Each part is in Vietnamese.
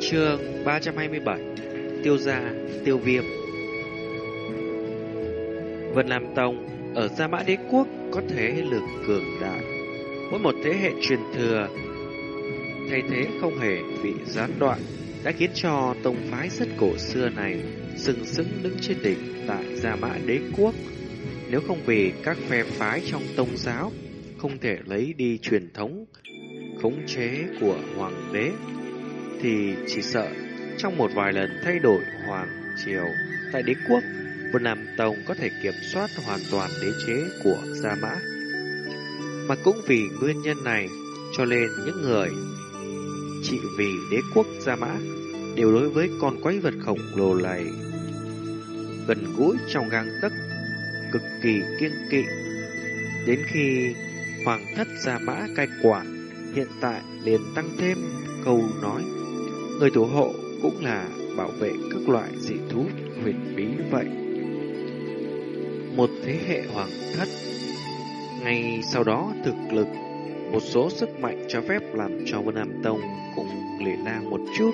trường 327 Tiêu gia, tiêu viêm Vân Nam Tông ở Gia Mã Đế Quốc có thế lực cường đại. Mỗi một thế hệ truyền thừa thay thế không hề bị gián đoạn đã khiến cho tông phái rất cổ xưa này sừng sững đứng trên đỉnh tại Gia Mã Đế Quốc. Nếu không vì các phe phái trong tông giáo không thể lấy đi truyền thống khống chế của hoàng đế thì chỉ sợ trong một vài lần thay đổi hoàng triều tại đế quốc Vân Nam Tông có thể kiểm soát hoàn toàn đế chế của Gia Mã. Mà cũng vì nguyên nhân này, cho nên những người chỉ vì đế quốc Gia Mã đều đối với con quái vật khổng lồ này gần gũi trong gang tấc, cực kỳ kiêng kỵ đến khi hoàng thất Gia Mã cai quản, hiện tại liền tăng thêm câu nói người thủ hộ cũng là bảo vệ các loại dị thú huyền bí vậy. Một thế hệ hoàng thất, ngay sau đó thực lực, một số sức mạnh cho phép làm cho Vân Nam Tông cũng lệ lang một chút.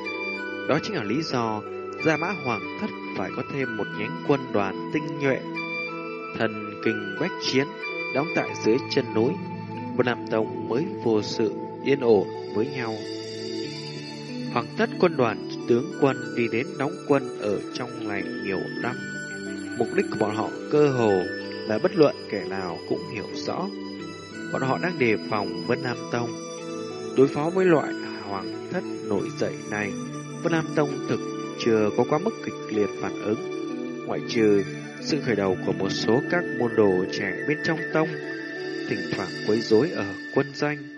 Đó chính là lý do Gia Mã Hoàng Thất phải có thêm một nhánh quân đoàn tinh nhuệ, thần kinh bách chiến, đóng tại dưới chân núi. Vân Nam Tông mới vô sự yên ổn với nhau. Hoàng thất quân đoàn tướng quân đi đến đóng quân ở trong này nhiều năm. Mục đích của bọn họ cơ hồ là bất luận kẻ nào cũng hiểu rõ. Bọn họ đang đề phòng Vân Nam Tông. Đối phó với loại hoàng thất nổi dậy này, Vân Nam Tông thực chưa có quá mức kịch liệt phản ứng. Ngoại trừ sự khởi đầu của một số các môn đồ trẻ bên trong tông, thỉnh thoảng quấy rối ở quân danh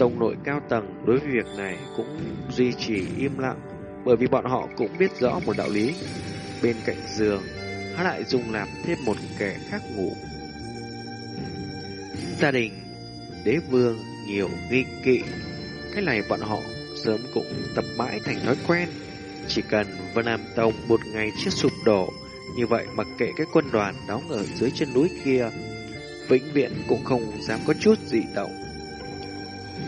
Tông nội cao tầng đối với việc này cũng duy trì im lặng bởi vì bọn họ cũng biết rõ một đạo lý. Bên cạnh giường, hắn lại dùng làm thêm một kẻ khác ngủ. Gia đình, đế vương nhiều nghi kỵ. Cái này bọn họ sớm cũng tập mãi thành thói quen. Chỉ cần Vân Nam Tông một ngày trước sụp đổ, như vậy mặc kệ cái quân đoàn đóng ở dưới chân núi kia, vĩnh viễn cũng không dám có chút dị động.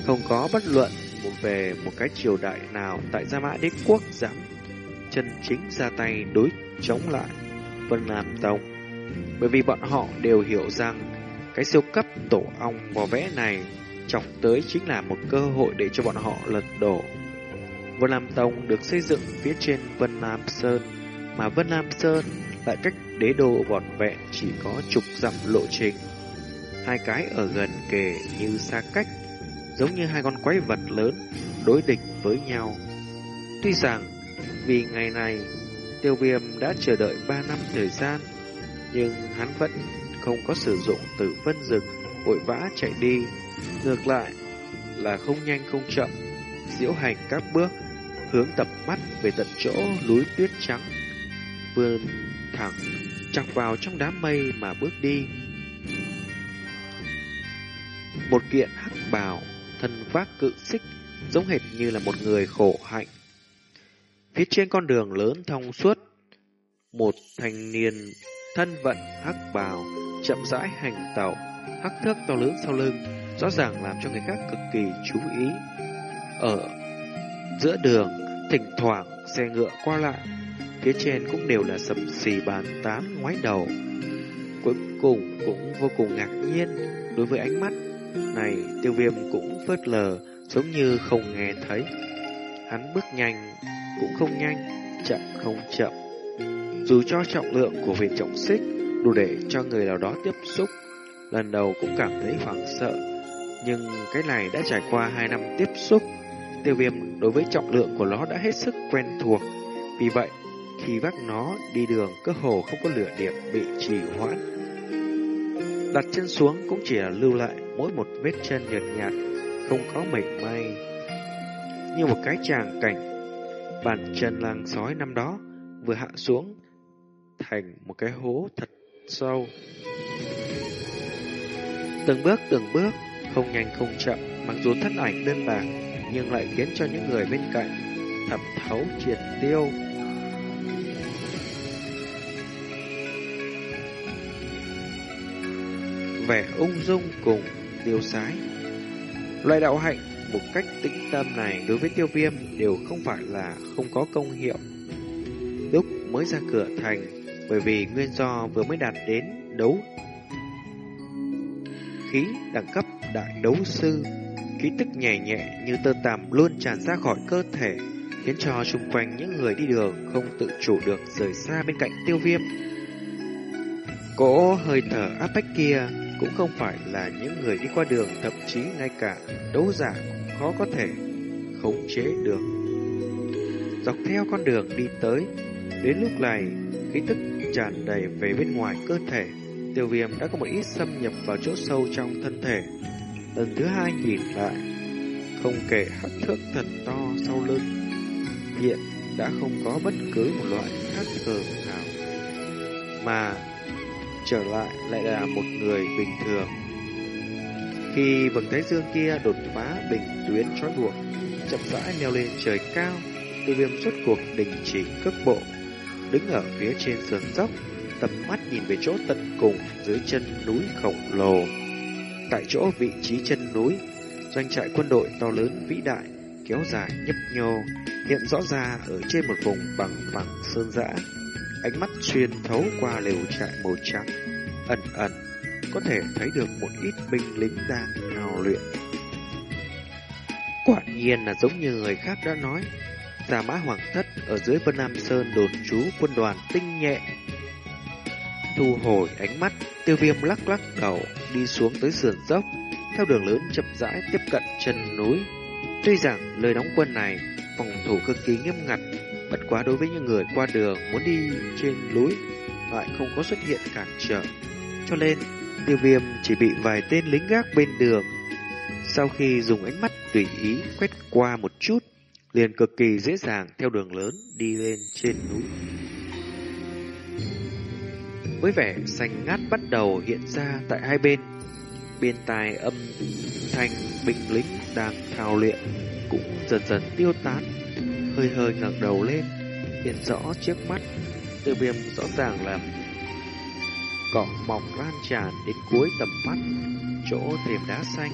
Không có bất luận một về một cái triều đại nào tại Gia Mã Đế Quốc dám chân chính ra tay đối chống lại Vân Nam Tông. Bởi vì bọn họ đều hiểu rằng cái siêu cấp tổ ong vò vẽ này chọc tới chính là một cơ hội để cho bọn họ lật đổ. Vân Nam Tông được xây dựng phía trên Vân Nam Sơn, mà Vân Nam Sơn lại cách đế đô vòn vẹn chỉ có chục dặm lộ trình. Hai cái ở gần kề như xa cách giống như hai con quái vật lớn đối địch với nhau. Tuy rằng vì ngày này tiêu viêm đã chờ đợi ba năm thời gian, nhưng hắn vẫn không có sử dụng tử vân rực vội vã chạy đi. Ngược lại là không nhanh không chậm, diễu hành các bước, hướng tập mắt về tận chỗ núi tuyết trắng, vươn thẳng chọc vào trong đám mây mà bước đi. Một kiện hắc bào thân vác cự xích, giống hệt như là một người khổ hạnh. Phía trên con đường lớn thông suốt, một thanh niên thân vận hắc bào, chậm rãi hành tàu, hắc thước to lớn sau lưng, rõ ràng làm cho người khác cực kỳ chú ý. Ở giữa đường, thỉnh thoảng xe ngựa qua lại, phía trên cũng đều là sầm xì bàn tán ngoái đầu. Cuối cùng cũng vô cùng ngạc nhiên đối với ánh mắt này tiêu viêm cũng phớt lờ giống như không nghe thấy. Hắn bước nhanh cũng không nhanh, chậm không chậm. Dù cho trọng lượng của viên trọng xích đủ để cho người nào đó tiếp xúc, lần đầu cũng cảm thấy hoảng sợ. Nhưng cái này đã trải qua hai năm tiếp xúc, tiêu viêm đối với trọng lượng của nó đã hết sức quen thuộc. Vì vậy, khi vác nó đi đường cơ hồ không có lửa điểm bị trì hoãn. Đặt chân xuống cũng chỉ là lưu lại mỗi một vết chân nhợt nhạt, không có mảy may. Như một cái tràng cảnh, bàn chân lang sói năm đó vừa hạ xuống thành một cái hố thật sâu. Từng bước từng bước, không nhanh không chậm, mặc dù thân ảnh đơn bạc, nhưng lại khiến cho những người bên cạnh thẩm thấu triệt tiêu. Vẻ ung dung cùng tiêu sái. Loại đạo hạnh một cách tĩnh tâm này đối với tiêu viêm đều không phải là không có công hiệu. Lúc mới ra cửa thành, bởi vì nguyên do vừa mới đạt đến đấu khí đẳng cấp đại đấu sư, khí tức nhẹ nhẹ như tơ tằm luôn tràn ra khỏi cơ thể, khiến cho xung quanh những người đi đường không tự chủ được rời xa bên cạnh tiêu viêm. Cỗ hơi thở áp bách kia cũng không phải là những người đi qua đường, thậm chí ngay cả đấu giả cũng khó có thể khống chế được. Dọc theo con đường đi tới, đến lúc này, khí tức tràn đầy về bên ngoài cơ thể, tiêu viêm đã có một ít xâm nhập vào chỗ sâu trong thân thể. Lần thứ hai nhìn lại, không kể hắc thước thật to sau lưng, hiện đã không có bất cứ một loại khác thường nào. Mà trở lại lại là một người bình thường. Khi vầng thái dương kia đột phá bình tuyến trói buộc, chậm rãi leo lên trời cao, tiêu viêm xuất cuộc đình chỉ cước bộ, đứng ở phía trên sườn dốc, tầm mắt nhìn về chỗ tận cùng dưới chân núi khổng lồ. Tại chỗ vị trí chân núi, doanh trại quân đội to lớn vĩ đại, kéo dài nhấp nhô, hiện rõ ra ở trên một vùng bằng phẳng sơn dã ánh mắt xuyên thấu qua lều trại màu trắng, ẩn ẩn có thể thấy được một ít binh lính đang hào luyện. Quả nhiên là giống như người khác đã nói, Giả mã hoàng thất ở dưới Vân Nam Sơn đồn trú quân đoàn tinh nhẹ. Thu hồi ánh mắt, tiêu viêm lắc lắc đầu đi xuống tới sườn dốc, theo đường lớn chậm rãi tiếp cận chân núi. Tuy rằng lời đóng quân này phòng thủ cực kỳ nghiêm ngặt, Bất quá đối với những người qua đường muốn đi trên núi lại không có xuất hiện cản trở. Cho nên, tiêu viêm chỉ bị vài tên lính gác bên đường. Sau khi dùng ánh mắt tùy ý quét qua một chút, liền cực kỳ dễ dàng theo đường lớn đi lên trên núi. Với vẻ xanh ngát bắt đầu hiện ra tại hai bên, bên tai âm thanh binh lính đang thao luyện cũng dần dần tiêu tán hơi hơi ngẩng đầu lên, hiện rõ trước mắt, tiêu viêm rõ ràng là cỏ mọc lan tràn đến cuối tầm mắt, chỗ thềm đá xanh.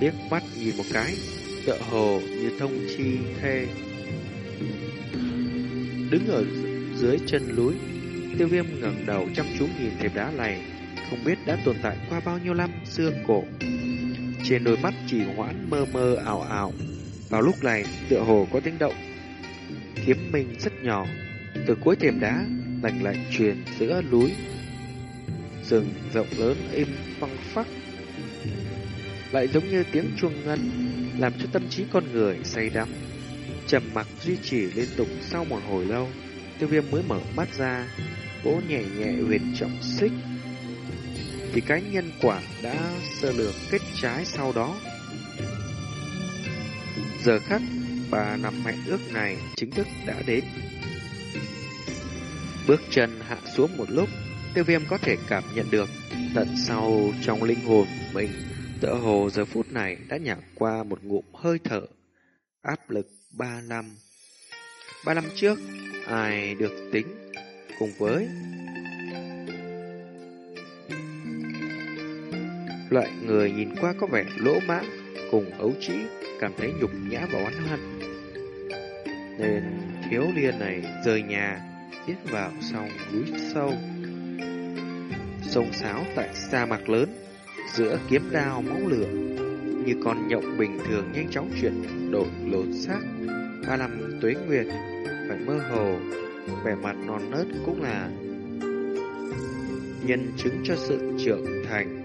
Liếc mắt nhìn một cái, tựa hồ như thông chi thê. Đứng ở dưới chân núi, tiêu viêm ngẩng đầu chăm chú nhìn thềm đá này, không biết đã tồn tại qua bao nhiêu năm xưa cổ. Trên đôi mắt chỉ hoãn mơ mơ ảo ảo, vào lúc này, tựa hồ có tiếng động. Kiếm minh rất nhỏ, từ cuối thềm đá, lạnh lạnh truyền giữa núi. Rừng rộng lớn im phăng phắc. Lại giống như tiếng chuông ngân, làm cho tâm trí con người say đắm. Trầm mặc duy trì liên tục sau một hồi lâu, tiêu viêm mới mở mắt ra, vỗ nhẹ nhẹ huyền trọng xích. Thì cái nhân quả đã sơ lược kết trái sau đó Giờ khắc, bà nằm hẹn ước này chính thức đã đến. Bước chân hạ xuống một lúc, tiêu viêm có thể cảm nhận được tận sau trong linh hồn mình, tựa hồ giờ phút này đã nhả qua một ngụm hơi thở, áp lực ba năm. Ba năm trước, ai được tính cùng với loại người nhìn qua có vẻ lỗ mãng cùng ấu trĩ cảm thấy nhục nhã và oán hận. Nên thiếu niên này rời nhà, tiến vào sông núi sâu. Sông sáo tại sa mạc lớn, giữa kiếm đao máu lửa, như con nhộng bình thường nhanh chóng chuyển đổi lột xác. Ba năm tuế nguyệt, phải mơ hồ, vẻ mặt non nớt cũng là nhân chứng cho sự trưởng thành.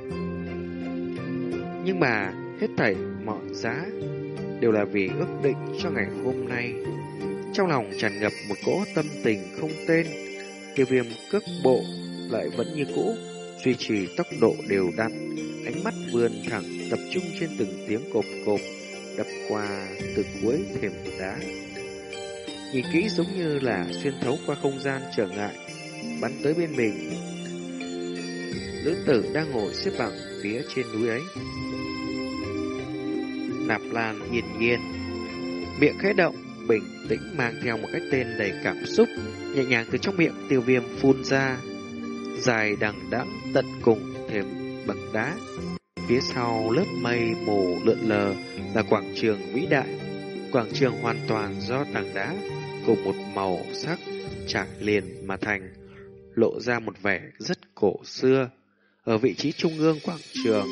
Nhưng mà hết thảy mọi giá đều là vì ước định cho ngày hôm nay. Trong lòng tràn ngập một cỗ tâm tình không tên, tiêu viêm cước bộ lại vẫn như cũ, duy trì tốc độ đều đặn, ánh mắt vươn thẳng tập trung trên từng tiếng cộp cộp đập qua từ cuối thềm đá. Nhìn kỹ giống như là xuyên thấu qua không gian trở ngại, bắn tới bên mình. Nữ tử đang ngồi xếp bằng phía trên núi ấy, Nạp Lan hiền nhiên. Miệng khẽ động, bình tĩnh mang theo một cái tên đầy cảm xúc, nhẹ nhàng từ trong miệng tiêu viêm phun ra, dài đằng đẵng tận cùng thềm bậc đá. Phía sau lớp mây mù lượn lờ là quảng trường vĩ đại. Quảng trường hoàn toàn do tảng đá cùng một màu sắc trải liền mà thành, lộ ra một vẻ rất cổ xưa. Ở vị trí trung ương quảng trường,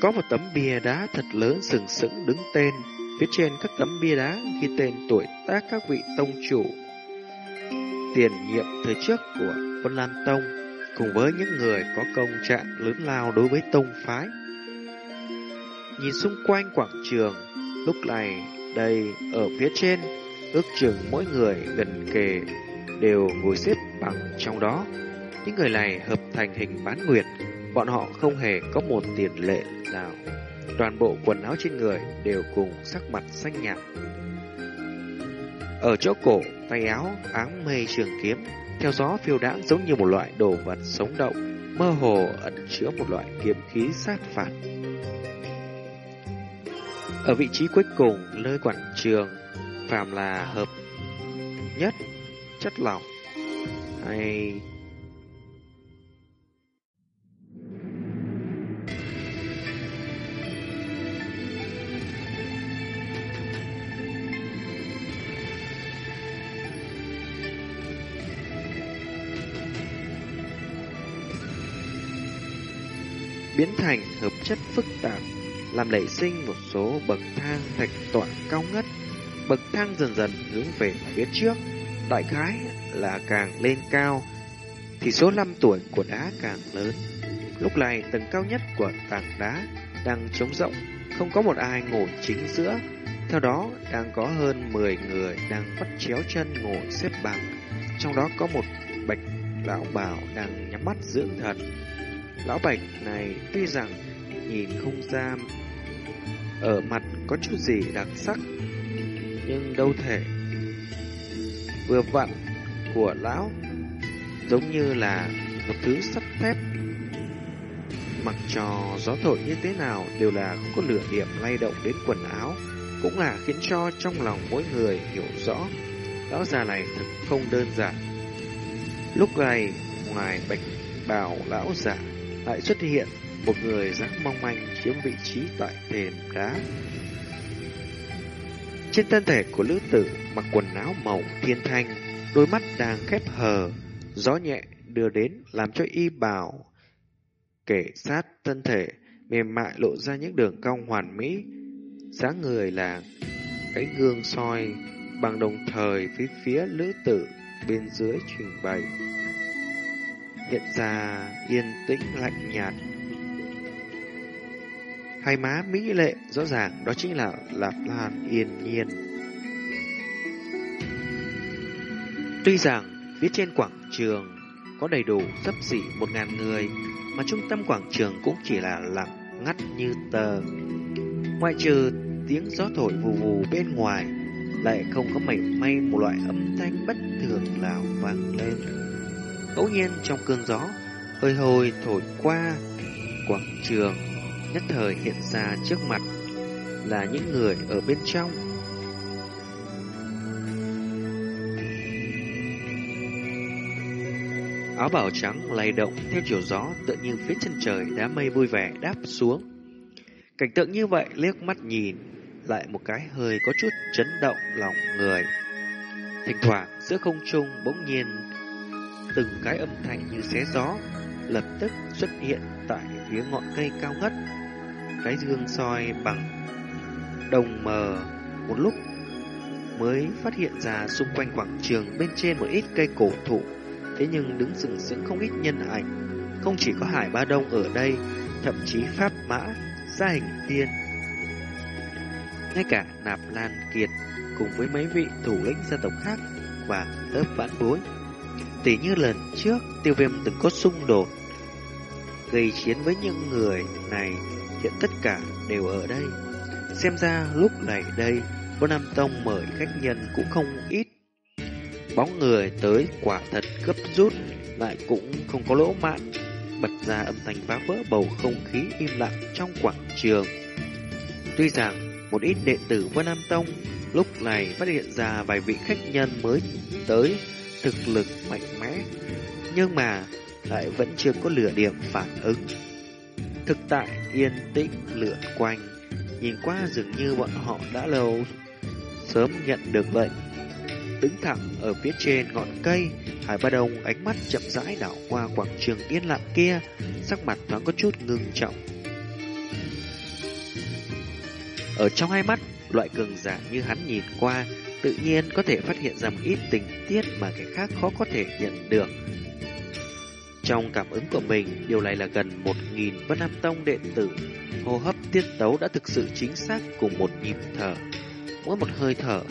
có một tấm bia đá thật lớn sừng sững đứng tên. Phía trên các tấm bia đá ghi tên tuổi tác các vị tông chủ tiền nhiệm thời trước của Vân Lan Tông cùng với những người có công trạng lớn lao đối với tông phái. Nhìn xung quanh quảng trường, lúc này đây ở phía trên, ước chừng mỗi người gần kề đều ngồi xếp bằng trong đó. Những người này hợp thành hình bán nguyệt, bọn họ không hề có một tiền lệ nào. Toàn bộ quần áo trên người đều cùng sắc mặt xanh nhạt. Ở chỗ cổ, tay áo, áng mây trường kiếm, theo gió phiêu đãng giống như một loại đồ vật sống động, mơ hồ ẩn chứa một loại kiếm khí sát phạt. Ở vị trí cuối cùng, nơi quảng trường, phàm là hợp nhất, chất lỏng, hay. Biến thành hợp chất phức tạp, làm nảy sinh một số bậc thang thạch tọa cao ngất. Bậc thang dần dần hướng về phía trước, đại khái là càng lên cao, thì số năm tuổi của đá càng lớn. Lúc này tầng cao nhất của tảng đá đang trống rộng, không có một ai ngồi chính giữa. Theo đó, đang có hơn 10 người đang bắt chéo chân ngồi xếp bằng. Trong đó có một bạch lão bảo đang nhắm mắt dưỡng thần. Lão Bạch này tuy rằng nhìn không ra ở mặt có chút gì đặc sắc, nhưng đâu thể vừa vặn của lão giống như là một thứ sắt thép. Mặc cho gió thổi như thế nào đều là không có lửa điểm lay động đến quần áo, cũng là khiến cho trong lòng mỗi người hiểu rõ lão già này thật không đơn giản. Lúc này, ngoài bạch bào lão giả lại xuất hiện một người dáng mong manh chiếm vị trí tại thềm đá. Trên thân thể của lữ tử mặc quần áo màu thiên thanh, đôi mắt đang khép hờ, gió nhẹ đưa đến làm cho y bào kể sát thân thể mềm mại lộ ra những đường cong hoàn mỹ, dáng người là cái gương soi bằng đồng thời phía phía lữ tử bên dưới trình bày hiện ra yên tĩnh lạnh nhạt. Hai má mỹ lệ rõ ràng đó chính là Lạp Lan yên nhiên. Tuy rằng phía trên quảng trường có đầy đủ sắp xỉ một ngàn người, mà trung tâm quảng trường cũng chỉ là lặng ngắt như tờ. Ngoại trừ tiếng gió thổi vù vù bên ngoài, lại không có mảy may một loại âm thanh bất thường nào vang lên. Ngẫu nhiên trong cơn gió, hơi hồi thổi qua quảng trường, nhất thời hiện ra trước mặt là những người ở bên trong. Áo bào trắng lay động theo chiều gió, tựa như phía chân trời đám mây vui vẻ đáp xuống. Cảnh tượng như vậy liếc mắt nhìn, lại một cái hơi có chút chấn động lòng người. Thỉnh thoảng, giữa không trung bỗng nhiên, từng cái âm thanh như xé gió lập tức xuất hiện tại phía ngọn cây cao ngất. Cái gương soi bằng đồng mờ một lúc mới phát hiện ra xung quanh quảng trường bên trên một ít cây cổ thụ, thế nhưng đứng sừng sững không ít nhân ảnh. Không chỉ có Hải Ba Đông ở đây, thậm chí Pháp Mã, Gia Hình Tiên, ngay cả Nạp Lan Kiệt cùng với mấy vị thủ lĩnh gia tộc khác và lớp vãn bối Tỷ như lần trước, tiêu viêm từng có xung đột, gây chiến với những người này, hiện tất cả đều ở đây. Xem ra lúc này đây, vân Nam Tông mời khách nhân cũng không ít. Bóng người tới quả thật gấp rút, lại cũng không có lỗ mạn, bật ra âm thanh phá vỡ bầu không khí im lặng trong quảng trường. Tuy rằng một ít đệ tử vân Nam Tông lúc này phát hiện ra vài vị khách nhân mới tới thực lực mạnh mẽ. Nhưng mà lại vẫn chưa có lửa điểm phản ứng. Thực tại yên tĩnh lượn quanh, nhìn qua dường như bọn họ đã lâu sớm nhận được lệnh. Đứng thẳng ở phía trên ngọn cây, Hải Ba Đông ánh mắt chậm rãi đảo qua quảng trường yên lặng kia, sắc mặt thoáng có chút ngưng trọng. Ở trong hai mắt, loại cường giả như hắn nhìn qua, tự nhiên có thể phát hiện ra một ít tình tiết mà kẻ khác khó có thể nhận được. Trong cảm ứng của mình, điều này là gần một nghìn Vân Nam Tông đệ tử, hô hấp tiết tấu đã thực sự chính xác cùng một nhịp thở. Mỗi một hơi thở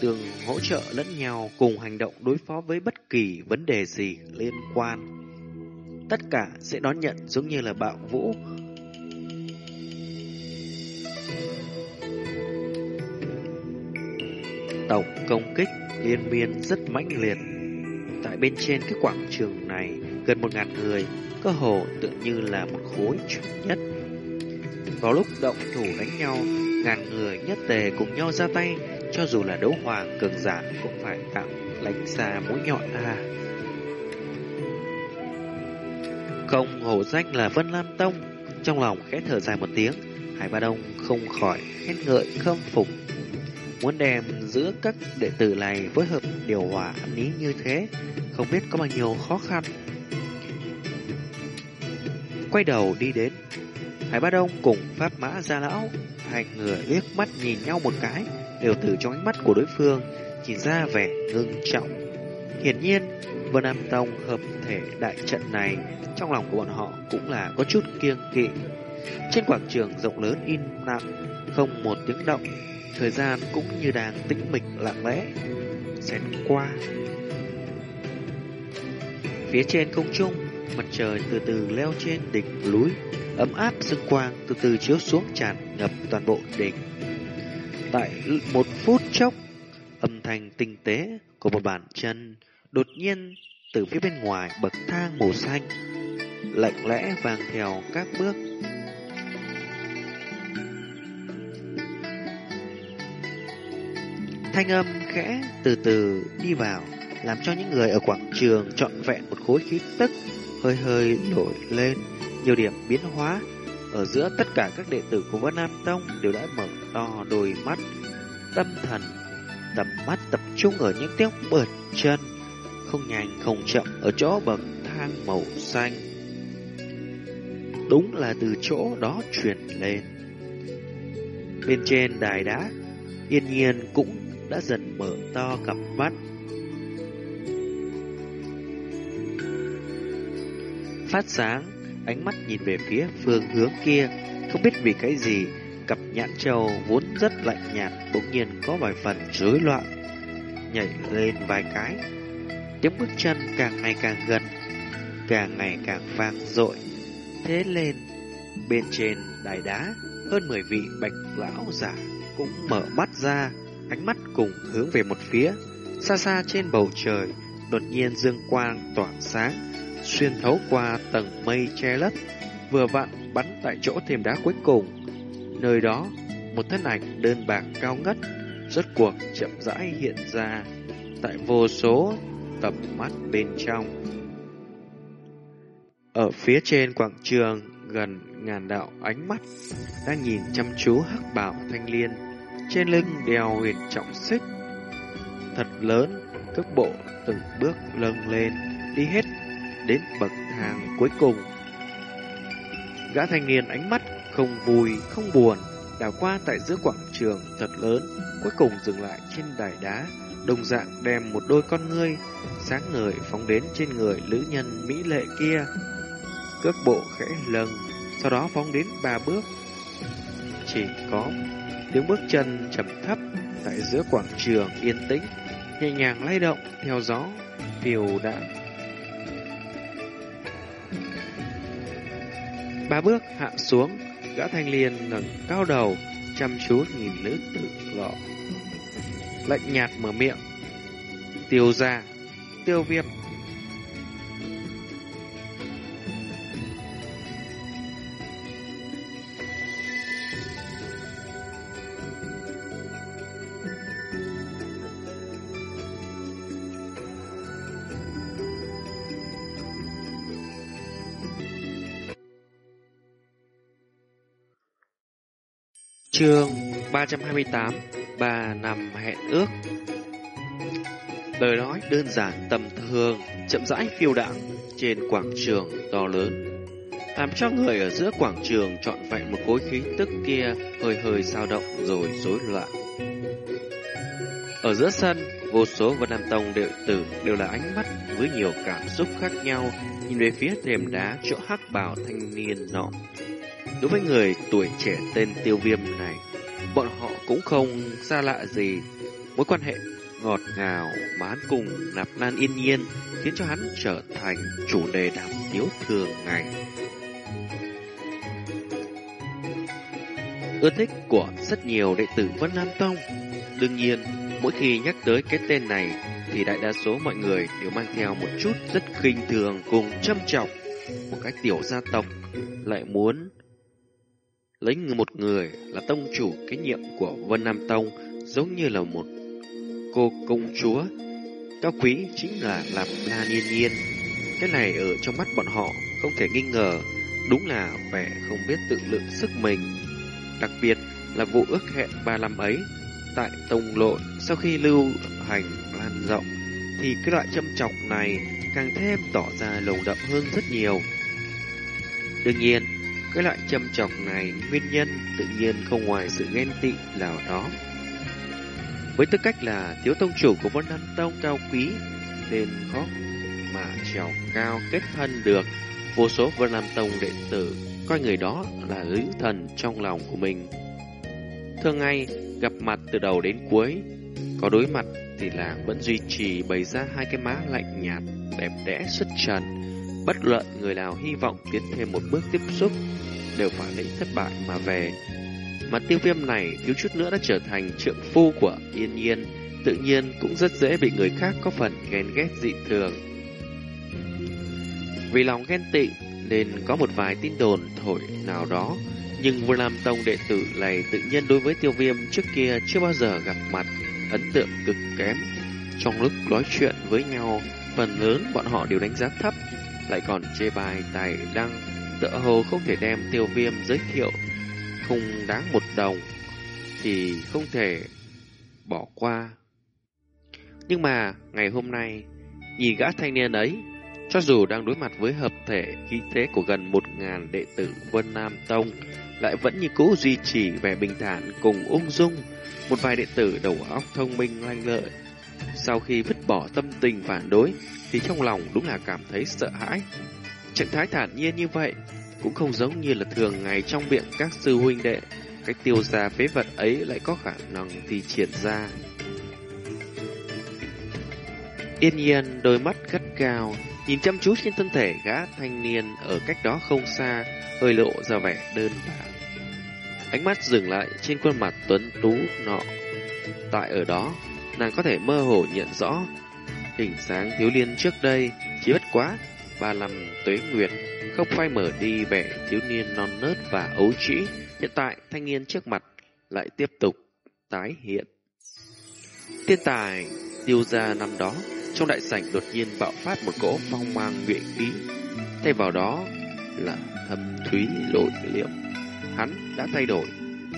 tương hỗ trợ lẫn nhau cùng hành động đối phó với bất kỳ vấn đề gì liên quan. Tất cả sẽ đón nhận giống như là bạo vũ. Tổng công kích liên miên rất mãnh liệt. Tại bên trên cái quảng trường này, gần một ngàn người, cơ hồ tự như là một khối chủ nhất. Vào lúc động thủ đánh nhau, ngàn người nhất tề cùng nhau ra tay, cho dù là đấu hoàng cường giả cũng phải tạm lánh xa mũi nhọn a. Không hổ danh là Vân Lam Tông, trong lòng khẽ thở dài một tiếng, Hải Ba Đông không khỏi khen ngợi khâm phục. Muốn đem giữa các đệ tử này phối hợp điều hòa ăn ý như thế, không biết có bao nhiêu khó khăn. Quay đầu đi đến, Hải Ba Đông cùng Pháp Mã Gia Lão, hai người liếc mắt nhìn nhau một cái, đều từ trong ánh mắt của đối phương nhìn ra vẻ ngưng trọng. Hiển nhiên, Vân Nam Tông hợp thể đại trận này trong lòng của bọn họ cũng là có chút kiêng kỵ. Trên quảng trường rộng lớn in lặng, không một tiếng động, thời gian cũng như đang tĩnh mịch lặng lẽ xẹt qua. Phía trên không trung, mặt trời từ từ leo trên đỉnh núi, ấm áp sương quang từ từ chiếu xuống tràn ngập toàn bộ đỉnh. Tại một phút chốc, âm thanh tinh tế của một bàn chân đột nhiên từ phía bên ngoài bậc thang màu xanh lạnh lẽ vàng theo các bước thanh âm khẽ từ từ đi vào làm cho những người ở quảng trường trọn vẹn một khối khí tức hơi hơi nổi lên nhiều điểm biến hóa ở giữa tất cả các đệ tử của Vân Nam Tông đều đã mở to đôi mắt, tâm thần, tầm mắt tập trung ở những tiếng bợt chân, không nhanh không chậm ở chỗ bậc thang màu xanh. Đúng là từ chỗ đó truyền lên. Bên trên đài đá, yên nhiên cũng đã dần mở to cặp mắt. Phát sáng ánh mắt nhìn về phía phương hướng kia, không biết vì cái gì, cặp nhãn châu vốn rất lạnh nhạt bỗng nhiên có vài phần rối loạn, nhảy lên vài cái. Tiếng bước chân càng ngày càng gần, càng ngày càng vang dội. Thế lên, bên trên đài đá, hơn 10 vị bạch lão giả cũng mở mắt ra, ánh mắt cùng hướng về một phía, xa xa trên bầu trời, đột nhiên dương quang tỏa sáng, xuyên thấu qua tầng mây che lấp, vừa vặn bắn tại chỗ thêm đá cuối cùng. Nơi đó, một thân ảnh đơn bạc cao ngất, rốt cuộc chậm rãi hiện ra tại vô số tầm mắt bên trong. Ở phía trên quảng trường, gần ngàn đạo ánh mắt đang nhìn chăm chú hắc bảo thanh liên, trên lưng đèo huyền trọng xích. Thật lớn, cước bộ từng bước lâng lên, đi hết đến bậc thang cuối cùng. Gã thanh niên ánh mắt không vui, không buồn, đảo qua tại giữa quảng trường thật lớn, cuối cùng dừng lại trên đài đá, đồng dạng đem một đôi con ngươi sáng ngời phóng đến trên người nữ nhân mỹ lệ kia. Cước bộ khẽ lâng, sau đó phóng đến ba bước. Chỉ có tiếng bước chân trầm thấp tại giữa quảng trường yên tĩnh, nhẹ nhàng lay động theo gió phiêu đã Ba bước hạ xuống, gã thanh niên ngẩng cao đầu, chăm chú nhìn nữ tử lọ. Lạnh nhạt mở miệng. Tiêu ra, tiêu viêm. Chương 328 bà nằm hẹn ước. Lời nói đơn giản, tầm thường, Chậm rãi phiêu đãng Trên quảng trường to lớn, Làm cho người ở giữa quảng trường Chọn vẹn một khối khí tức kia Hơi hơi dao động rồi rối loạn. Ở giữa sân, Vô số Vân Nam Tông đệ tử Đều là ánh mắt với nhiều cảm xúc khác nhau, Nhìn về phía thềm đá Chỗ hắc bảo thanh niên nọ. Đối với người tuổi trẻ tên tiêu viêm này, bọn họ cũng không xa lạ gì. Mối quan hệ ngọt ngào mà hắn cùng nạp lan yên nhiên khiến cho hắn trở thành chủ đề đàm tiếu thường ngày. Ưa thích của rất nhiều đệ tử Vân Nam Tông. Đương nhiên, mỗi khi nhắc tới cái tên này thì đại đa số mọi người đều mang theo một chút rất khinh thường cùng châm trọng. Một cách tiểu gia tộc lại muốn lấy một người là tông chủ cái nhiệm của Vân Nam Tông giống như là một cô công chúa. Cao quý chính là Lạp La Niên Nhiên. Cái này ở trong mắt bọn họ không thể nghi ngờ, đúng là vẻ không biết tự lượng sức mình. Đặc biệt là vụ ước hẹn ba năm ấy, tại Tông Lộn sau khi lưu hành lan rộng, thì cái loại châm chọc này càng thêm tỏ ra lồng đậm hơn rất nhiều. Đương nhiên, cái loại châm chọc này nguyên nhân tự nhiên không ngoài sự ghen tị nào đó. Với tư cách là thiếu tông chủ của Vân Nam Tông cao quý, nên khó mà trèo cao kết thân được. Vô số Vân Nam Tông đệ tử coi người đó là lữ thần trong lòng của mình. Thường ngày gặp mặt từ đầu đến cuối, có đối mặt thì là vẫn duy trì bày ra hai cái má lạnh nhạt, đẹp đẽ xuất trần. Bất luận người nào hy vọng tiến thêm một bước tiếp xúc đều phải lấy thất bại mà về. Mà tiêu viêm này thiếu chút nữa đã trở thành trượng phu của Yên Nhiên, tự nhiên cũng rất dễ bị người khác có phần ghen ghét dị thường. Vì lòng ghen tị nên có một vài tin đồn thổi nào đó, nhưng Vô làm Tông đệ tử này tự nhiên đối với tiêu viêm trước kia chưa bao giờ gặp mặt, ấn tượng cực kém. Trong lúc nói chuyện với nhau, phần lớn bọn họ đều đánh giá thấp, lại còn chê bài tài đăng tựa hồ không thể đem tiêu viêm giới thiệu không đáng một đồng thì không thể bỏ qua. Nhưng mà ngày hôm nay, nhìn gã thanh niên ấy, cho dù đang đối mặt với hợp thể khí thế của gần một ngàn đệ tử Vân Nam Tông, lại vẫn như cũ duy trì vẻ bình thản cùng ung dung, một vài đệ tử đầu óc thông minh lanh lợi. Sau khi vứt bỏ tâm tình phản đối, thì trong lòng đúng là cảm thấy sợ hãi, Trạng thái thản nhiên như vậy cũng không giống như là thường ngày trong miệng các sư huynh đệ. Cách tiêu ra phế vật ấy lại có khả năng thì triển ra. Yên nhiên đôi mắt gắt cao, nhìn chăm chú trên thân thể gã thanh niên ở cách đó không xa, hơi lộ ra vẻ đơn bạc. Ánh mắt dừng lại trên khuôn mặt tuấn tú nọ. Tại ở đó, nàng có thể mơ hồ nhận rõ hình dáng thiếu niên trước đây chỉ bất quá ba năm tuế nguyệt, không phai mở đi vẻ thiếu niên non nớt và ấu trĩ. Hiện tại, thanh niên trước mặt lại tiếp tục tái hiện. Tiên tài tiêu ra năm đó, trong đại sảnh đột nhiên bạo phát một cỗ phong mang nguyện khí. Thay vào đó là thâm thúy lội liệm. Hắn đã thay đổi,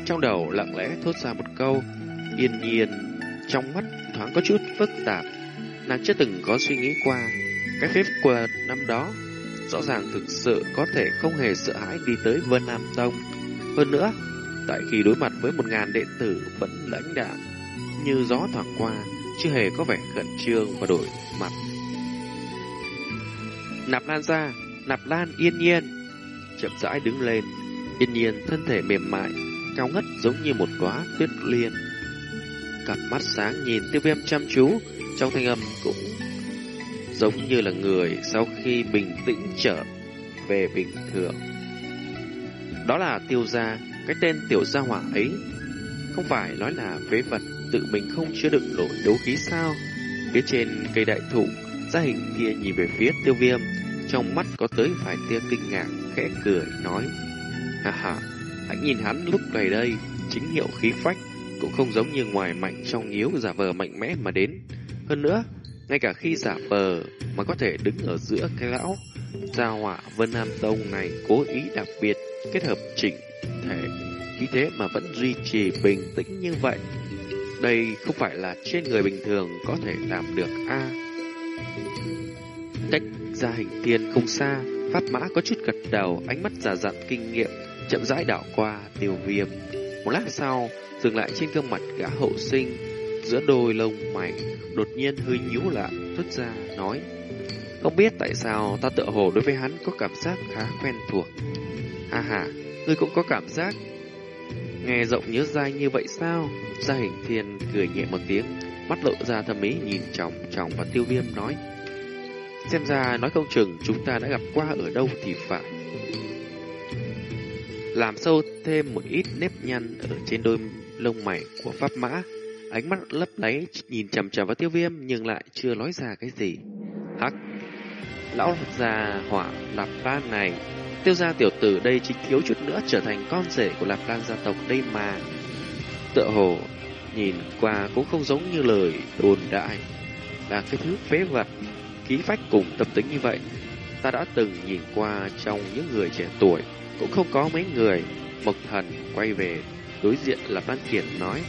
trong đầu lặng lẽ thốt ra một câu, yên nhiên, trong mắt thoáng có chút phức tạp. Nàng chưa từng có suy nghĩ qua cái phép quật năm đó rõ ràng thực sự có thể không hề sợ hãi đi tới Vân Nam Tông. Hơn nữa, tại khi đối mặt với một ngàn đệ tử vẫn lãnh đạm như gió thoảng qua, chưa hề có vẻ khẩn trương và đổi mặt. Nạp Lan ra, Nạp Lan yên nhiên, chậm rãi đứng lên, yên nhiên thân thể mềm mại, cao ngất giống như một đóa tuyết liên. Cặp mắt sáng nhìn tiêu viêm chăm chú, trong thanh âm cũng giống như là người sau khi bình tĩnh trở về bình thường. Đó là tiêu gia, cái tên tiểu gia hỏa ấy. Không phải nói là phế vật tự mình không chứa đựng nổi đấu khí sao? Phía trên cây đại thụ, gia hình kia nhìn về phía tiêu viêm, trong mắt có tới vài tia kinh ngạc, khẽ cười, nói. Ha ha, hãy nhìn hắn lúc này đây, chính hiệu khí phách, cũng không giống như ngoài mạnh trong yếu giả vờ mạnh mẽ mà đến. Hơn nữa, ngay cả khi giả vờ mà có thể đứng ở giữa cái lão gia họa Vân Nam Tông này cố ý đặc biệt kết hợp chỉnh thể khí thế mà vẫn duy trì bình tĩnh như vậy. Đây không phải là trên người bình thường có thể làm được a. Cách ra hình thiên không xa, Pháp Mã có chút gật đầu, ánh mắt giả dặn kinh nghiệm, chậm rãi đảo qua tiêu viêm. Một lát sau, dừng lại trên gương mặt gã hậu sinh, giữa đôi lông mày, đột nhiên hơi nhíu lại, thốt ra, nói. Không biết tại sao ta tựa hồ đối với hắn có cảm giác khá quen thuộc. Ha ha, ngươi cũng có cảm giác nghe rộng nhớ dai như vậy sao? Gia hình thiên cười nhẹ một tiếng, mắt lộ ra thâm ý nhìn chòng chòng và tiêu viêm nói. Xem ra nói không chừng chúng ta đã gặp qua ở đâu thì phải. Làm sâu thêm một ít nếp nhăn ở trên đôi lông mày của pháp mã. Ánh mắt lấp láy, nhìn chằm chằm vào tiêu viêm, nhưng lại chưa nói ra cái gì. Hắc! Lão già hỏa lạp lan này Tiêu gia tiểu tử đây chỉ thiếu chút nữa trở thành con rể của Lạp Lan gia tộc đây mà. Tựa hồ nhìn qua cũng không giống như lời đồn đại là cái thứ phế vật ký phách cùng tập tính như vậy. Ta đã từng nhìn qua trong những người trẻ tuổi cũng không có mấy người. Mộc thần quay về đối diện là ban Kiệt nói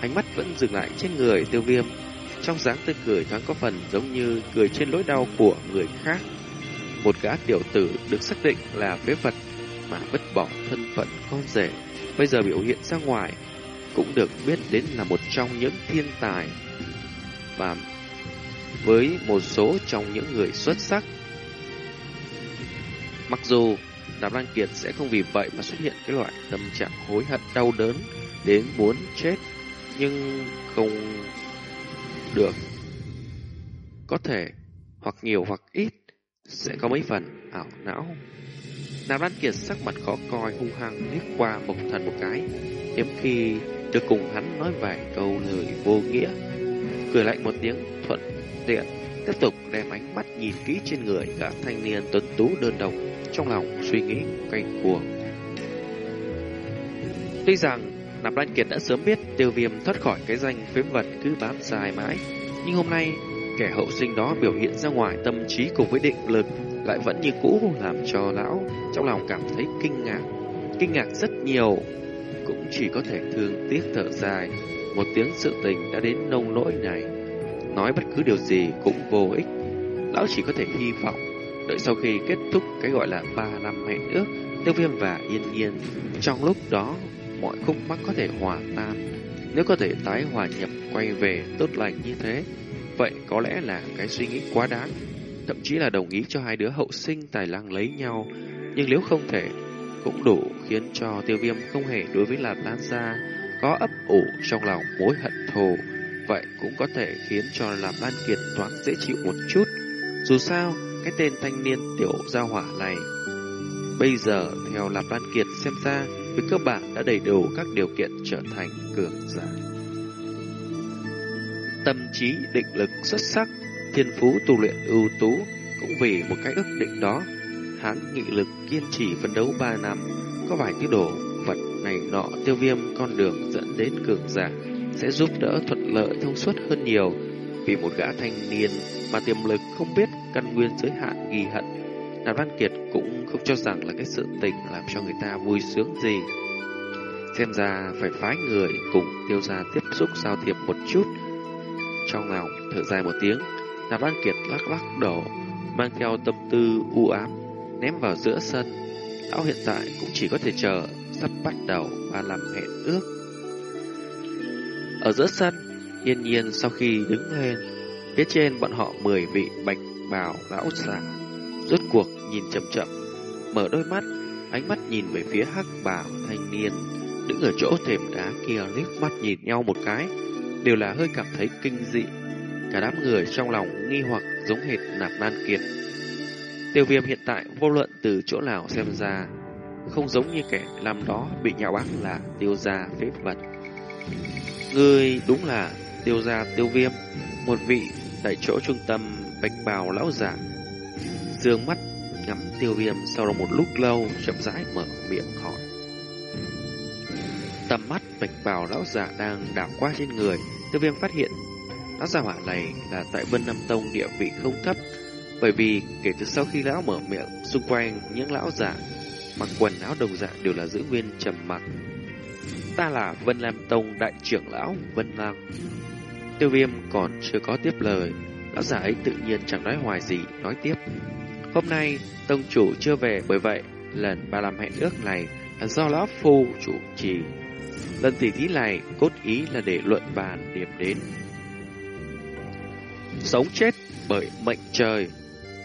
ánh mắt vẫn dừng lại trên người tiêu viêm trong dáng tươi cười thoáng có phần giống như cười trên nỗi đau của người khác một gã tiểu tử được xác định là phế vật mà vứt bỏ thân phận con rể, bây giờ biểu hiện ra ngoài cũng được biết đến là một trong những thiên tài và với một số trong những người xuất sắc. Mặc dù Đàm Lan Kiệt sẽ không vì vậy mà xuất hiện cái loại tâm trạng hối hận đau đớn đến muốn chết, nhưng không được. Có thể hoặc nhiều hoặc ít sẽ có mấy phần ảo não. Nam Lan Kiệt sắc mặt khó coi hung hăng liếc qua Mộc Thần một cái, hiếm khi được cùng hắn nói vài câu lời vô nghĩa. Cười lạnh một tiếng thuận tiện, tiếp tục đem ánh mắt nhìn kỹ trên người gã thanh niên tuấn tú đơn độc, trong lòng suy nghĩ cay cuồng. Tuy rằng Nạp Lan Kiệt đã sớm biết tiêu viêm thoát khỏi cái danh phếm vật cứ bám dài mãi, nhưng hôm nay Kẻ hậu sinh đó biểu hiện ra ngoài tâm trí cùng với định lực lại vẫn như cũ làm cho lão trong lòng cảm thấy kinh ngạc. Kinh ngạc rất nhiều, cũng chỉ có thể thương tiếc thở dài. Một tiếng sự tình đã đến nông nỗi này. Nói bất cứ điều gì cũng vô ích. Lão chỉ có thể hy vọng đợi sau khi kết thúc cái gọi là ba năm hẹn ước, tiêu viêm và yên nhiên. Trong lúc đó, mọi khúc mắc có thể hòa tan. Nếu có thể tái hòa nhập quay về tốt lành như thế, Vậy có lẽ là cái suy nghĩ quá đáng, thậm chí là đồng ý cho hai đứa hậu sinh tài năng lấy nhau, nhưng nếu không thể, cũng đủ khiến cho tiêu viêm không hề đối với là tan Gia có ấp ủ trong lòng mối hận thù. Vậy cũng có thể khiến cho làm Lan Kiệt thoáng dễ chịu một chút. Dù sao, cái tên thanh niên tiểu gia hỏa này Bây giờ, theo Lạp Lan Kiệt xem ra, với cơ bản đã đầy đủ các điều kiện trở thành cường giả. Tâm trí định lực xuất sắc, thiên phú tu luyện ưu tú, cũng vì một cái ước định đó, hắn nghị lực kiên trì phấn đấu 3 năm, có vài thứ đồ vật này nọ tiêu viêm con đường dẫn đến cường giả sẽ giúp đỡ thuận lợi thông suốt hơn nhiều. Vì một gã thanh niên mà tiềm lực không biết căn nguyên giới hạn ghi hận, Đàm Văn Kiệt cũng không cho rằng là cái sự tình làm cho người ta vui sướng gì. Xem ra phải phái người cùng tiêu gia tiếp xúc giao thiệp một chút, trong lòng thở dài một tiếng, Nạp văn Kiệt lắc lắc đầu, mang theo tâm tư u ám, ném vào giữa sân. Lão hiện tại cũng chỉ có thể chờ sắp bắt đầu và làm hẹn ước. Ở giữa sân, yên nhiên sau khi đứng lên, phía trên bọn họ mười vị bạch bào lão giả, rốt cuộc nhìn chậm chậm, mở đôi mắt, ánh mắt nhìn về phía hắc bào thanh niên, đứng ở chỗ thềm đá kia liếc mắt nhìn nhau một cái, đều là hơi cảm thấy kinh dị. Cả đám người trong lòng nghi hoặc giống hệt nạp nan kiệt. Tiêu viêm hiện tại vô luận từ chỗ nào xem ra, không giống như kẻ làm đó bị nhạo báng là tiêu gia phế vật. Người đúng là tiêu gia tiêu viêm, một vị tại chỗ trung tâm bạch bào lão giả. Dương mắt ngắm tiêu viêm sau đó một lúc lâu chậm rãi mở miệng hỏi. Tầm mắt bạch bào lão giả đang đảo qua trên người, tiêu viêm phát hiện lão giả hỏa này là tại Vân Nam Tông địa vị không thấp, bởi vì kể từ sau khi lão mở miệng, xung quanh những lão giả mặc quần áo đồng dạng đều là giữ nguyên trầm mặc. Ta là Vân Lam Tông Đại trưởng Lão Vân Lam. Tiêu viêm còn chưa có tiếp lời. Lão giả ấy tự nhiên chẳng nói hoài gì, nói tiếp. Hôm nay, Tông chủ chưa về bởi vậy, lần ba làm hẹn ước này là do Lão Phu chủ trì. Lần tỷ thí này cốt ý là để luận bàn điểm đến. Sống chết bởi mệnh trời.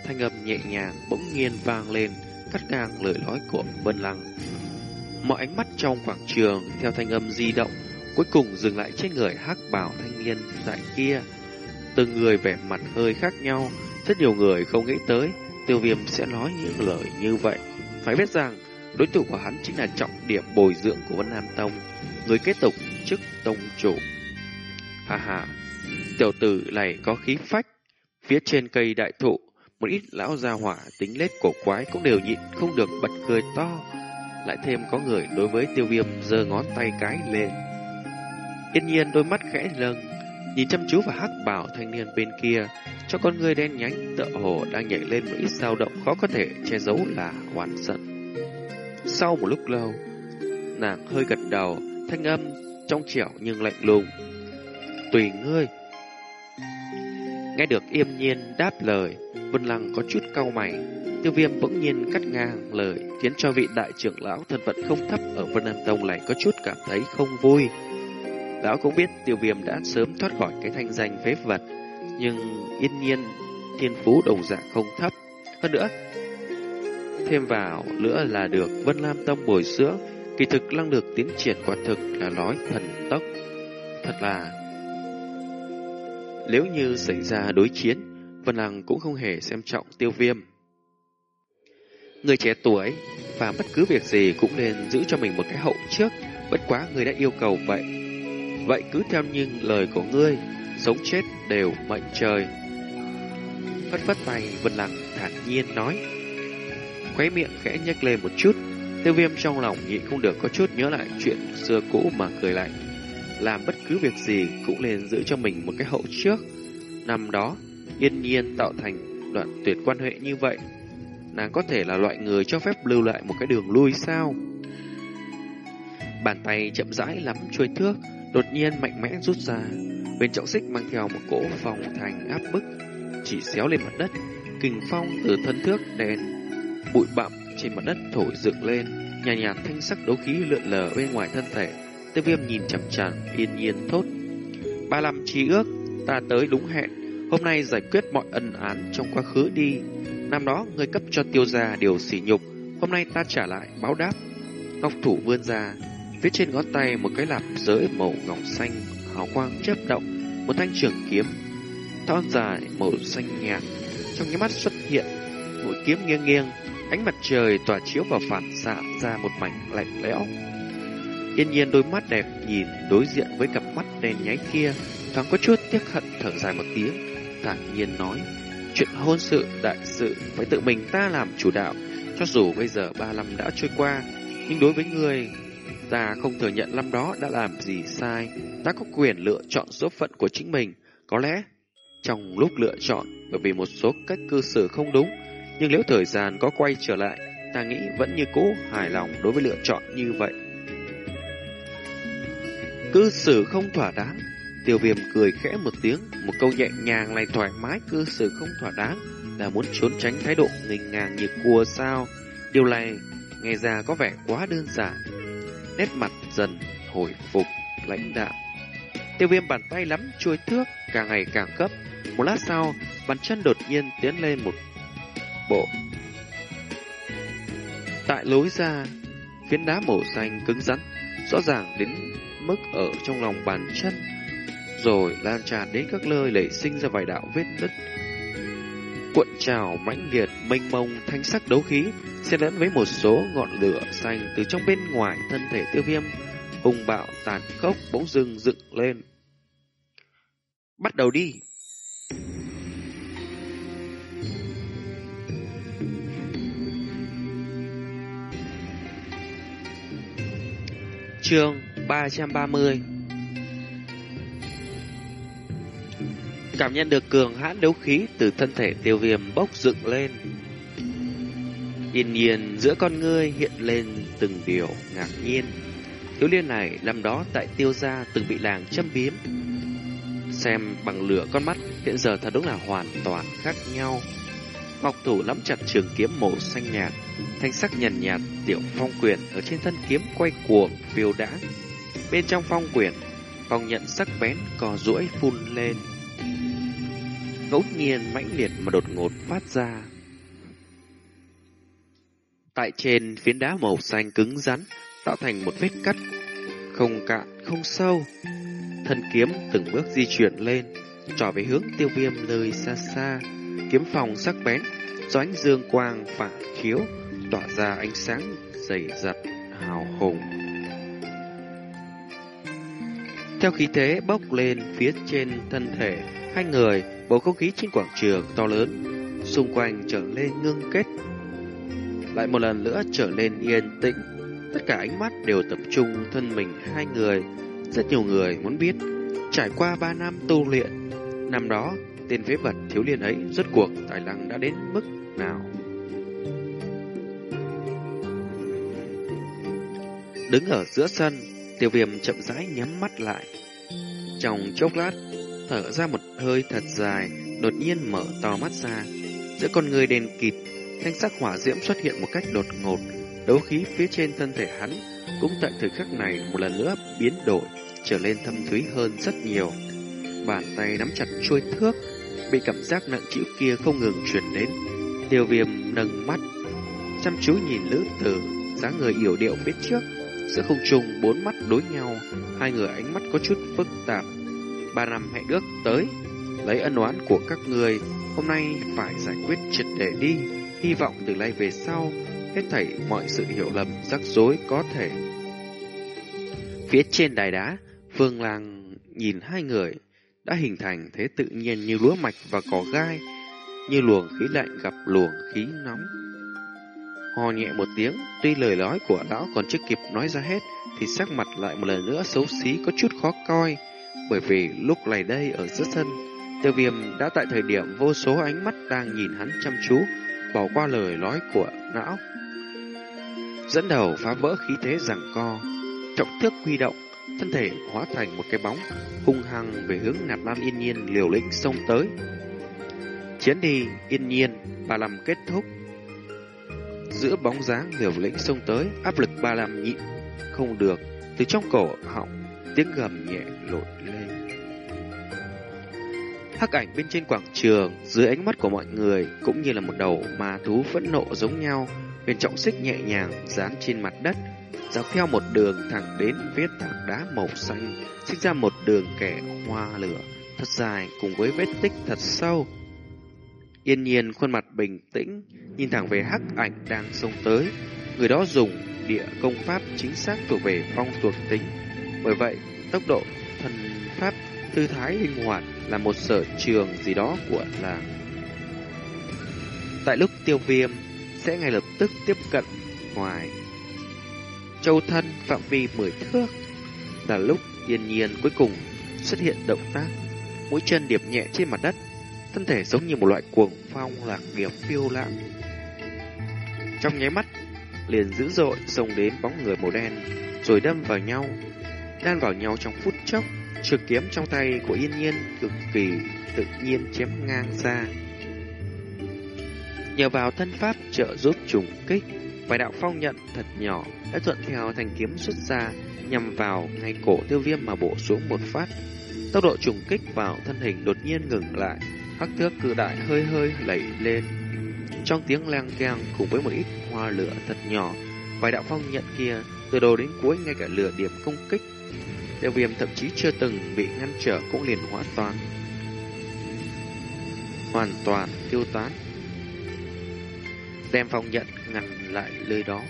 Thanh âm nhẹ nhàng bỗng nhiên vang lên, cắt ngang lời nói của Vân Lăng. Mọi ánh mắt trong quảng trường theo thanh âm di động, cuối cùng dừng lại trên người hắc bảo thanh niên tại kia. Từng người vẻ mặt hơi khác nhau, rất nhiều người không nghĩ tới tiêu viêm sẽ nói những lời như vậy. Phải biết rằng, đối thủ của hắn chính là trọng điểm bồi dưỡng của Vân Nam Tông, người kết tục chức tông chủ. Hà hà, tiểu tử này có khí phách. Phía trên cây đại thụ, một ít lão gia hỏa tính lết cổ quái cũng đều nhịn không được bật cười to. Lại thêm có người đối với tiêu viêm giơ ngón tay cái lên. Yên nhiên đôi mắt khẽ lâng, nhìn chăm chú vào hắc bảo thanh niên bên kia, cho con người đen nhánh tựa hồ đang nhảy lên một ít dao động khó có thể che giấu là hoàn giận. Sau một lúc lâu, nàng hơi gật đầu, thanh âm trong trẻo nhưng lạnh lùng. Tùy ngươi. Nghe được yêm nhiên đáp lời, Vân Lăng có chút cau mày. Tiêu viêm bỗng nhiên cắt ngang lời, khiến cho vị đại trưởng lão thân phận không thấp ở Vân Nam Tông này có chút cảm thấy không vui. Lão cũng biết tiêu viêm đã sớm thoát khỏi cái thanh danh phế vật, nhưng yên nhiên thiên phú đồng dạng không thấp. Hơn nữa, thêm vào nữa là được Vân Lam Tông bồi dưỡng, kỳ thực năng lực tiến triển quả thực là nói thần tốc. Thật là nếu như xảy ra đối chiến, Vân Lăng cũng không hề xem trọng tiêu viêm. Người trẻ tuổi và bất cứ việc gì cũng nên giữ cho mình một cái hậu trước, bất quá người đã yêu cầu vậy. Vậy cứ theo như lời của ngươi, sống chết đều mệnh trời. Phất phất tay, Vân Lăng thản nhiên nói. Khóe miệng khẽ nhếch lên một chút, tiêu viêm trong lòng nhịn không được có chút nhớ lại chuyện xưa cũ mà cười lạnh. Làm bất cứ việc gì cũng nên giữ cho mình một cái hậu trước. Năm đó, yên nhiên tạo thành đoạn tuyệt quan hệ như vậy. Nàng có thể là loại người cho phép lưu lại một cái đường lui sao? Bàn tay chậm rãi lắm chuôi thước, đột nhiên mạnh mẽ rút ra. Bên trọng xích mang theo một cỗ phòng thành áp bức, chỉ xéo lên mặt đất. Kình phong từ thân thước đèn, bụi bặm trên mặt đất thổi dựng lên, nhàn nhạt, nhạt thanh sắc đấu khí lượn lờ bên ngoài thân thể. Tiêu viêm nhìn chằm chằm, yên nhiên thốt. Ba năm chi ước, ta tới đúng hẹn. Hôm nay giải quyết mọi ân án trong quá khứ đi. Năm đó, ngươi cấp cho tiêu gia điều sỉ nhục. Hôm nay ta trả lại, báo đáp. Ngọc thủ vươn ra, phía trên ngón tay một cái lạp giới màu ngọc xanh, hào quang chớp động, một thanh trường kiếm. Thon dài, màu xanh nhạt, trong những mắt xuất hiện, mũi kiếm nghiêng nghiêng, ánh mặt trời tỏa chiếu vào phản xạ ra một mảnh lạnh lẽo. Yên nhiên đôi mắt đẹp nhìn đối diện với cặp mắt đen nháy kia, thoáng có chút tiếc hận thở dài một tiếng, thản nhiên nói, chuyện hôn sự, đại sự phải tự mình ta làm chủ đạo, cho dù bây giờ ba năm đã trôi qua, nhưng đối với người, ta không thừa nhận năm đó đã làm gì sai, ta có quyền lựa chọn số phận của chính mình, có lẽ trong lúc lựa chọn bởi vì một số cách cư xử không đúng, nhưng nếu thời gian có quay trở lại, ta nghĩ vẫn như cũ hài lòng đối với lựa chọn như vậy. Cư xử không thỏa đáng. Tiêu viêm cười khẽ một tiếng, một câu nhẹ nhàng lại thoải mái cư xử không thỏa đáng là muốn trốn tránh thái độ nghênh ngang như cua sao. Điều này nghe ra có vẻ quá đơn giản. Nét mặt dần hồi phục, lãnh đạm. Tiêu viêm bàn tay lắm chuôi thước, càng ngày càng cấp. Một lát sau, bàn chân đột nhiên tiến lên một bộ. Tại lối ra, phiến đá màu xanh cứng rắn, rõ ràng đến mức ở trong lòng bàn chân, rồi lan tràn đến các nơi lẩy sinh ra vài đạo vết nứt. Cuộn trào mãnh liệt mênh mông thanh sắc đấu khí, xen lẫn với một số ngọn lửa xanh từ trong bên ngoài thân thể tiêu viêm, hùng bạo tàn khốc bỗng dưng dựng lên. Bắt đầu đi! Chương 330 Cảm nhận được cường hãn đấu khí từ thân thể tiêu viêm bốc dựng lên. Yên nhiên giữa con ngươi hiện lên từng điều ngạc nhiên. thiếu liên này năm đó tại tiêu gia từng bị làng châm biếm. Xem bằng lửa con mắt hiện giờ thật đúng là hoàn toàn khác nhau. Ngọc thủ nắm chặt trường kiếm màu xanh nhạt, thanh sắc nhàn nhạt, tiểu phong quyền ở trên thân kiếm quay cuồng phiêu đãng. Bên trong phong quyển, phong nhận sắc bén cò duỗi phun lên. Ngẫu nhiên mãnh liệt mà đột ngột phát ra. Tại trên phiến đá màu xanh cứng rắn, tạo thành một vết cắt không cạn không sâu. Thân kiếm từng bước di chuyển lên, trỏ về hướng tiêu viêm nơi xa xa. Kiếm phòng sắc bén, do ánh dương quang phản chiếu, tỏa ra ánh sáng dày dặt, hào hùng. Theo khí thế bốc lên phía trên thân thể, hai người, bầu không khí trên quảng trường to lớn, xung quanh trở lên ngưng kết. Lại một lần nữa trở lên yên tĩnh, tất cả ánh mắt đều tập trung thân mình hai người. Rất nhiều người muốn biết, trải qua ba năm tu luyện, năm đó tên phế vật thiếu liên ấy rốt cuộc tài năng đã đến mức nào. Đứng ở giữa sân, tiêu viêm chậm rãi nhắm mắt lại. Trong chốc lát, thở ra một hơi thật dài, đột nhiên mở to mắt ra. Giữa con người đèn kịt, thanh sắc hỏa diễm xuất hiện một cách đột ngột. Đấu khí phía trên thân thể hắn cũng tại thời khắc này một lần nữa biến đổi, trở lên thâm thúy hơn rất nhiều. Bàn tay nắm chặt chuôi thước, bị cảm giác nặng chịu kia không ngừng truyền đến. Tiêu viêm nâng mắt, chăm chú nhìn lữ tử, dáng người yểu điệu phía trước. Giữa không trung bốn mắt đối nhau, hai người ánh mắt có chút phức tạp. Ba năm hẹn ước tới, lấy ân oán của các người, hôm nay phải giải quyết triệt để đi. Hy vọng từ nay về sau, hết thảy mọi sự hiểu lầm, rắc rối có thể. Phía trên đài đá, Phương Lang nhìn hai người đã hình thành thế tự nhiên như lúa mạch và cỏ gai, như luồng khí lạnh gặp luồng khí nóng. Hò nhẹ một tiếng, tuy lời nói của lão còn chưa kịp nói ra hết, thì sắc mặt lại một lần nữa xấu xí có chút khó coi, bởi vì lúc này đây ở giữa sân, tiêu viêm đã tại thời điểm vô số ánh mắt đang nhìn hắn chăm chú, bỏ qua lời nói của lão. Dẫn đầu phá vỡ khí thế rằng co, trọng thước huy động, thân thể hóa thành một cái bóng, hung hăng về hướng nạp lan yên nhiên liều lĩnh xông tới. Chiến đi, yên nhiên, bà làm kết thúc. Giữa bóng dáng liều lĩnh xông tới, áp lực ba làm nhịn, không được, từ trong cổ họng, tiếng gầm nhẹ lội lên. Hắc ảnh bên trên quảng trường, dưới ánh mắt của mọi người, cũng như là một đầu ma thú phẫn nộ giống nhau, bên trọng xích nhẹ nhàng dán trên mặt đất, dọc theo một đường thẳng đến vết tảng đá màu xanh, xích ra một đường kẻ hoa lửa thật dài cùng với vết tích thật sâu. Yên nhiên khuôn mặt bình tĩnh, nhìn thẳng về hắc ảnh đang xông tới. Người đó dùng địa công pháp chính xác thuộc về phong thuộc tính. Bởi vậy, tốc độ, thần pháp, tư thái linh hoạt là một sở trường gì đó của làng. Tại lúc tiêu viêm sẽ ngay lập tức tiếp cận ngoài châu thân phạm vi mười thước là lúc yên nhiên cuối cùng xuất hiện động tác mũi chân điệp nhẹ trên mặt đất thân thể giống như một loại cuồng phong lạc nghiệp phiêu lãng trong nháy mắt liền dữ dội xông đến bóng người màu đen rồi đâm vào nhau đan vào nhau trong phút chốc trường kiếm trong tay của yên nhiên cực kỳ tự nhiên chém ngang ra nhờ vào thân pháp trợ giúp trùng kích vài đạo phong nhận thật nhỏ đã thuận theo thành kiếm xuất ra nhằm vào ngay cổ tiêu viêm mà bổ xuống một phát. Tốc độ trùng kích vào thân hình đột nhiên ngừng lại, hắc thước cự đại hơi hơi lẩy lên. Trong tiếng leng keng cùng với một ít hoa lửa thật nhỏ, vài đạo phong nhận kia từ đầu đến cuối ngay cả lửa điểm công kích. Tiêu viêm thậm chí chưa từng bị ngăn trở cũng liền hóa toàn. Hoàn toàn tiêu tán. Đem phong nhận ngăn lại nơi đó.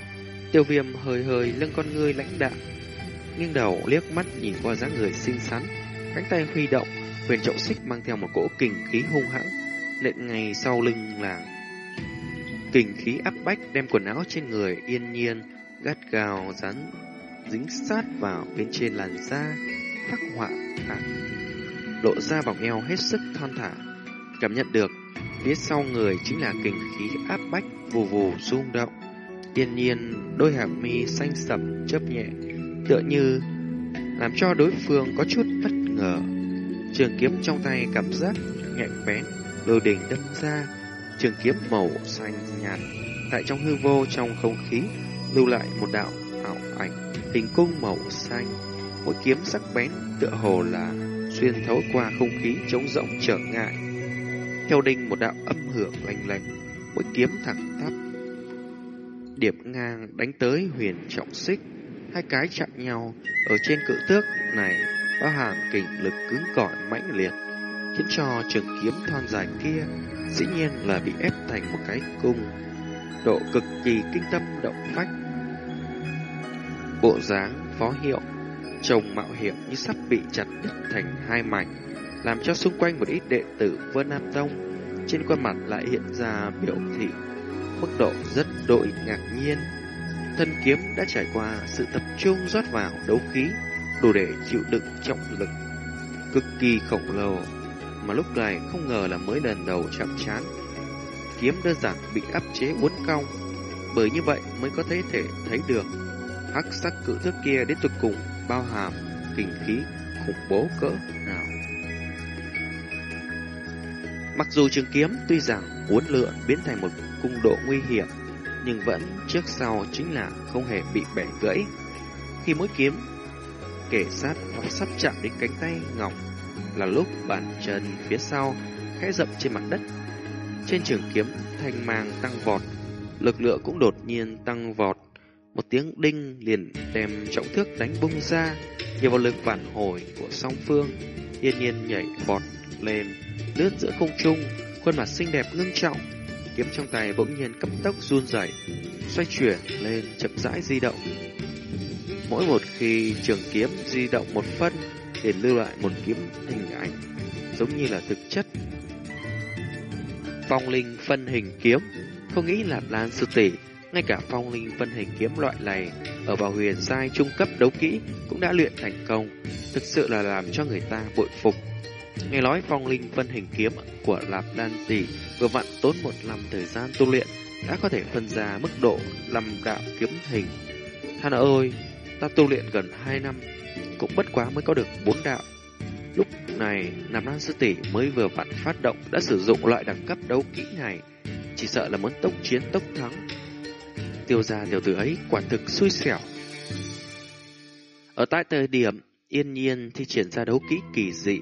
Tiêu viêm hơi hơi lưng con ngươi lãnh đạm, nghiêng đầu liếc mắt nhìn qua dáng người xinh xắn, cánh tay huy động, huyền trọng xích mang theo một cỗ kình khí hung hãn, nện ngay sau lưng làng. Kình khí áp bách đem quần áo trên người yên nhiên, gắt gào rắn dính sát vào bên trên làn da, khắc họa à, lộ ra vòng eo hết sức thon thả. Cảm nhận được phía sau người chính là kình khí áp bách vù vù rung động. Yên nhiên, đôi hàm mi xanh sậm chớp nhẹ, tựa như làm cho đối phương có chút bất ngờ. Trường kiếm trong tay cảm giác nhạy bén, lôi đỉnh đâm ra, trường kiếm màu xanh nhạt tại trong hư vô trong không khí lưu lại một đạo ảo ảnh hình cung màu xanh. Mỗi kiếm sắc bén tựa hồ là xuyên thấu qua không khí trống rỗng trở ngại. Theo đinh một đạo âm hưởng lanh lành, mỗi kiếm thẳng tắp. Điệp ngang đánh tới huyền trọng xích, hai cái chạm nhau ở trên cự tước này bao hàm kình lực cứng cỏi mãnh liệt, khiến cho trường kiếm thon dài kia dĩ nhiên là bị ép thành một cái cung, độ cực kỳ kinh tâm động phách. Bộ dáng phó hiệu trông mạo hiểm như sắp bị chặt đứt thành hai mảnh, làm cho xung quanh một ít đệ tử Vân Nam Tông trên khuôn mặt lại hiện ra biểu thị mức độ rất đội ngạc nhiên. Thân kiếm đã trải qua sự tập trung rót vào đấu khí, đủ để chịu đựng trọng lực cực kỳ khổng lồ, mà lúc này không ngờ là mới lần đầu chạm chán. Kiếm đơn giản bị áp chế uốn cong, bởi như vậy mới có thể thể thấy được hắc sắc cự thước kia đến tuyệt cùng bao hàm kinh khí khủng bố cỡ nào. Mặc dù trường kiếm tuy rằng uốn lượn biến thành một cung độ nguy hiểm, nhưng vẫn trước sau chính là không hề bị bẻ gãy. Khi mỗi kiếm kể sát hoặc sắp chạm đến cánh tay ngọc là lúc bàn chân phía sau khẽ dậm trên mặt đất. Trên trường kiếm thanh mang tăng vọt, lực lượng cũng đột nhiên tăng vọt một tiếng đinh liền đem trọng thước đánh bung ra, nhờ vào lực phản hồi của song phương, yên nhiên nhảy vọt lên, lướt giữa không trung, khuôn mặt xinh đẹp ngưng trọng, kiếm trong tay bỗng nhiên cấp tốc run rẩy, xoay chuyển lên chậm rãi di động. Mỗi một khi trường kiếm di động một phân, để lưu lại một kiếm hình ảnh, giống như là thực chất. Phong linh phân hình kiếm, không nghĩ là Lan sư tỷ ngay cả phong linh phân hình kiếm loại này ở vào huyền giai trung cấp đấu kỹ cũng đã luyện thành công, thực sự là làm cho người ta bội phục. Nghe nói phong linh phân hình kiếm của Lạp Đan Tỷ vừa vặn tốn một năm thời gian tu luyện đã có thể phân ra mức độ lâm đạo kiếm hình. Hắn ơi, ta tu luyện gần hai năm, cũng bất quá mới có được bốn đạo. Lúc này, Nam Lan Sư Tỷ mới vừa vặn phát động đã sử dụng loại đẳng cấp đấu kỹ này, chỉ sợ là muốn tốc chiến tốc thắng tiêu gia tiểu tử ấy quả thực xui xẻo. Ở tại thời điểm yên nhiên thi triển ra đấu kỹ kỳ dị,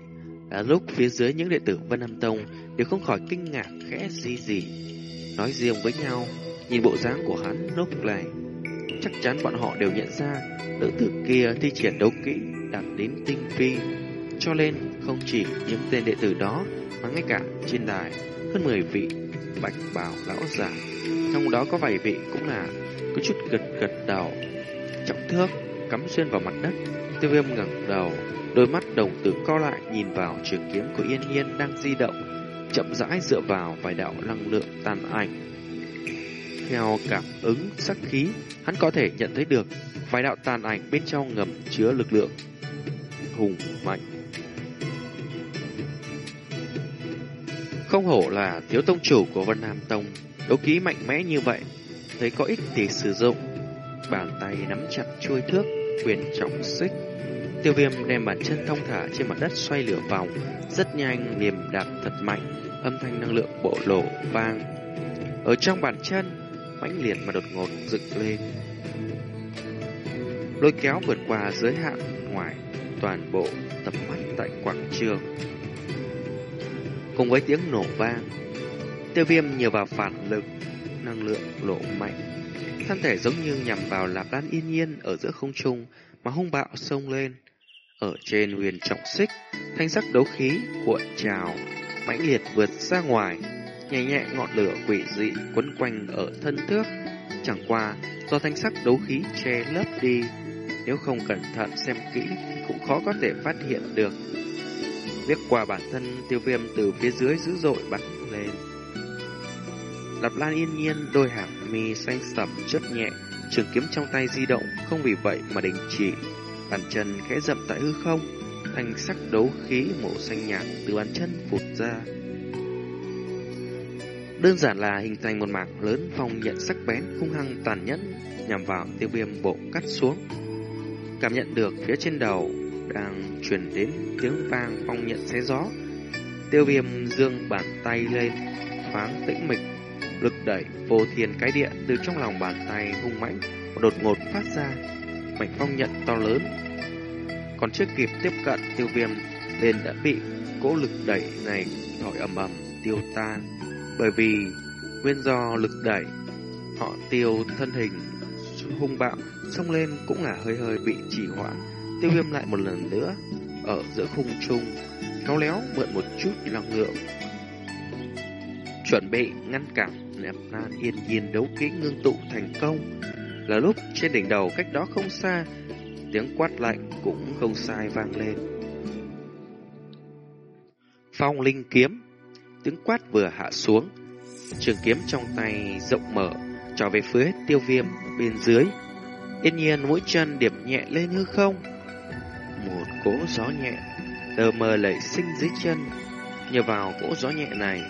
là lúc phía dưới những đệ tử Vân Nam Tông đều không khỏi kinh ngạc khẽ gì gì. Nói riêng với nhau, nhìn bộ dáng của hắn lúc này, chắc chắn bọn họ đều nhận ra nữ tử kia thi triển đấu kỹ đạt đến tinh vi Cho nên không chỉ những tên đệ tử đó mà ngay cả trên đài hơn 10 vị bạch bào lão giả trong đó có vài vị cũng là có chút gật gật đầu. Trọng thước cắm xuyên vào mặt đất, tiêu viêm ngẩng đầu, đôi mắt đồng tử co lại nhìn vào trường kiếm của Yên yên đang di động, chậm rãi dựa vào vài đạo năng lượng tàn ảnh. Theo cảm ứng sắc khí, hắn có thể nhận thấy được vài đạo tàn ảnh bên trong ngầm chứa lực lượng hùng mạnh. Không hổ là thiếu tông chủ của Vân Nam Tông Đấu ký mạnh mẽ như vậy, thấy có ích thì sử dụng. Bàn tay nắm chặt chuôi thước, quyền trọng xích. Tiêu viêm đem bàn chân thông thả trên mặt đất xoay lửa vòng, rất nhanh liềm đạp thật mạnh, âm thanh năng lượng bộ lộ vang. Ở trong bàn chân, mãnh liệt mà đột ngột dựng lên. Lôi kéo vượt qua giới hạn ngoài toàn bộ tập mắt tại quảng trường. Cùng với tiếng nổ vang, Tiêu viêm nhờ vào phản lực, năng lượng lộ mạnh. Thân thể giống như nhằm vào lạp đan yên nhiên ở giữa không trung mà hung bạo sông lên. Ở trên huyền trọng xích, thanh sắc đấu khí cuộn trào, mãnh liệt vượt ra ngoài, nhẹ nhẹ ngọn lửa quỷ dị quấn quanh ở thân thước. Chẳng qua do thanh sắc đấu khí che lấp đi, nếu không cẩn thận xem kỹ cũng khó có thể phát hiện được. Liếc qua bản thân tiêu viêm từ phía dưới dữ dội bắn lên. Lạp Lan yên nhiên, đôi hàng mi xanh sẩm chớp nhẹ, trường kiếm trong tay di động, không vì vậy mà đình chỉ. Bàn chân khẽ dậm tại hư không, thanh sắc đấu khí màu xanh nhạt từ bàn chân phụt ra. Đơn giản là hình thành một mảng lớn phong nhận sắc bén hung hăng tàn nhẫn nhằm vào tiêu viêm bộ cắt xuống. cảm nhận được phía trên đầu đang truyền đến tiếng vang phong nhận xé gió. Tiêu viêm dương bàn tay lên, thoáng tĩnh mịch, lực đẩy vô thiên cái địa từ trong lòng bàn tay hung mãnh đột ngột phát ra mảnh phong nhận to lớn. Còn chưa kịp tiếp cận tiêu viêm liền đã bị cỗ lực đẩy này thổi ầm ầm tiêu tan bởi vì nguyên do lực đẩy, họ tiêu thân hình, hung bạo, xông lên cũng là hơi hơi bị chỉ hoãn. Tiêu viêm lại một lần nữa, ở giữa khung trung khéo léo mượn một chút năng lượng. Chuẩn bị ngăn cản nẹp nan yên nhiên đấu kỹ ngưng tụ thành công. Là lúc trên đỉnh đầu cách đó không xa, tiếng quát lạnh cũng không sai vang lên. Phong linh kiếm tiếng quát vừa hạ xuống. Trường kiếm trong tay rộng mở trở về phía tiêu viêm bên dưới. Yên nhiên mũi chân điểm nhẹ lên hư không. Một cỗ gió nhẹ tờ mờ lẩy sinh dưới chân. Nhờ vào cỗ gió nhẹ này,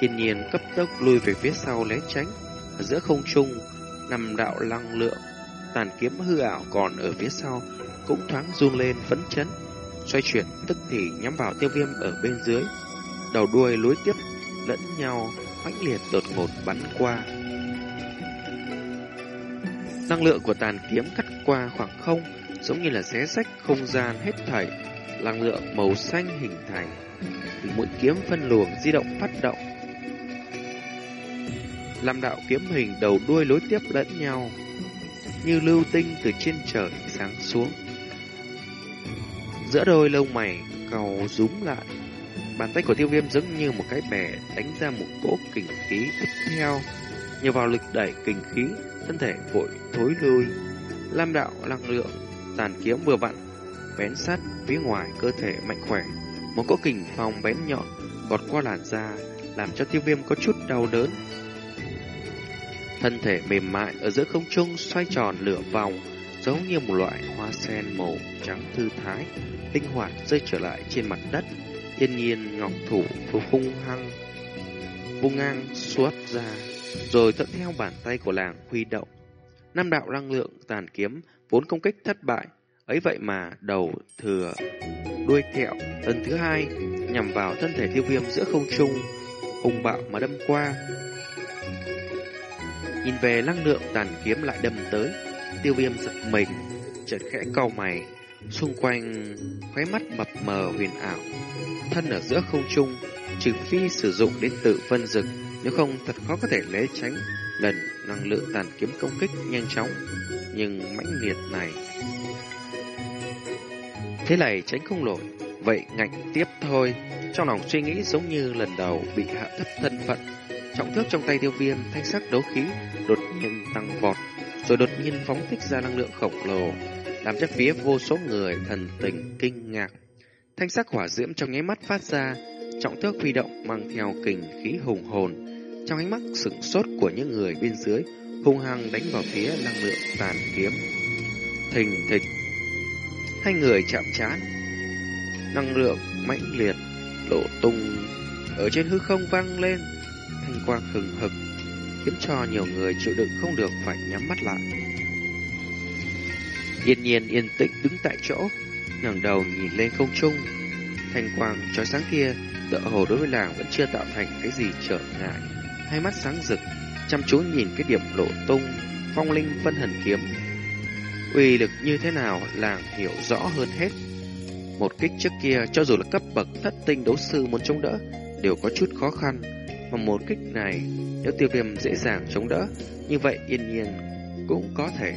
yên nhiên cấp tốc lùi về phía sau né tránh. Ở giữa không trung nằm đạo năng lượng, tàn kiếm hư ảo còn ở phía sau cũng thoáng run lên phấn chấn. Xoay chuyển tức thì nhắm vào tiêu viêm ở bên dưới đầu đuôi lối tiếp lẫn nhau mãnh liệt đột ngột bắn qua. Năng lượng của tàn kiếm cắt qua khoảng không, giống như là xé rách không gian hết thảy, năng lượng màu xanh hình thành. Từ mũi kiếm phân luồng di động phát động. Làm đạo kiếm hình đầu đuôi lối tiếp lẫn nhau, Như lưu tinh từ trên trời sáng xuống. Giữa đôi lông mày cầu rúm lại. Bàn tay của tiêu viêm giống như một cái bè đánh ra một cỗ kình khí tiếp theo. Nhờ vào lực đẩy kình khí Thân thể vội thối lui. Lam đạo năng lượng Tàn kiếm vừa vặn Bén sát phía ngoài cơ thể mạnh khỏe. Một cỗ kình phong bén nhọn vọt qua làn da Làm cho tiêu viêm có chút đau đớn. Thân thể mềm mại ở giữa không trung xoay tròn lửa vòng, giống như một loại hoa sen màu trắng thư thái, tinh hoạt rơi trở lại trên mặt đất thiên nhiên ngọc thủ vừa hung hăng, vung ngang xuất ra, rồi thuận theo bàn tay của làng huy động. Năm đạo năng lượng tàn kiếm vốn công kích thất bại, ấy vậy mà đầu thừa đuôi kẹo. Lần thứ hai nhằm vào thân thể tiêu viêm giữa không trung hùng bạo mà đâm qua. Nhìn về năng lượng tàn kiếm lại đâm tới, tiêu viêm giật mình, chợt khẽ cau mày, xung quanh khóe mắt mập mờ huyền ảo. Thân ở giữa không trung, trừ phi sử dụng đến tự phân dực, nếu không thật khó có thể né tránh lần năng lượng tàn kiếm công kích nhanh chóng, nhưng mãnh liệt này. Thế này tránh không nổi, vậy ngạnh tiếp thôi. Trong lòng suy nghĩ giống như lần đầu bị hạ thấp thân phận Trọng thước trong tay tiêu viêm, thanh sắc đấu khí đột nhiên tăng vọt, rồi đột nhiên phóng thích ra năng lượng khổng lồ, làm cho phía vô số người thần tình kinh ngạc. Thanh sắc hỏa diễm trong nháy mắt phát ra, trọng thước huy động mang theo kình khí hùng hồn. Trong ánh mắt sửng sốt của những người bên dưới, hung hăng đánh vào phía năng lượng tàn kiếm. Thình thịch, hai người chạm trán, năng lượng mãnh liệt lộ tung ở trên hư không vang lên thanh quang hừng hực, khiến cho nhiều người chịu đựng không được phải nhắm mắt lại. Yên nhiên yên tĩnh đứng tại chỗ, ngẩng đầu nhìn lên không trung. Thanh quang chói sáng kia, tựa hồ đối với làng vẫn chưa tạo thành cái gì trở ngại. Hai mắt sáng rực, chăm chú nhìn cái điểm lộ tung, phong linh phân hần kiếm. Uy lực như thế nào làng hiểu rõ hơn hết. Một kích trước kia cho dù là cấp bậc thất tinh đấu sư muốn chống đỡ đều có chút khó khăn mà một kích này, nếu tiêu viêm dễ dàng chống đỡ, như vậy yên nhiên cũng có thể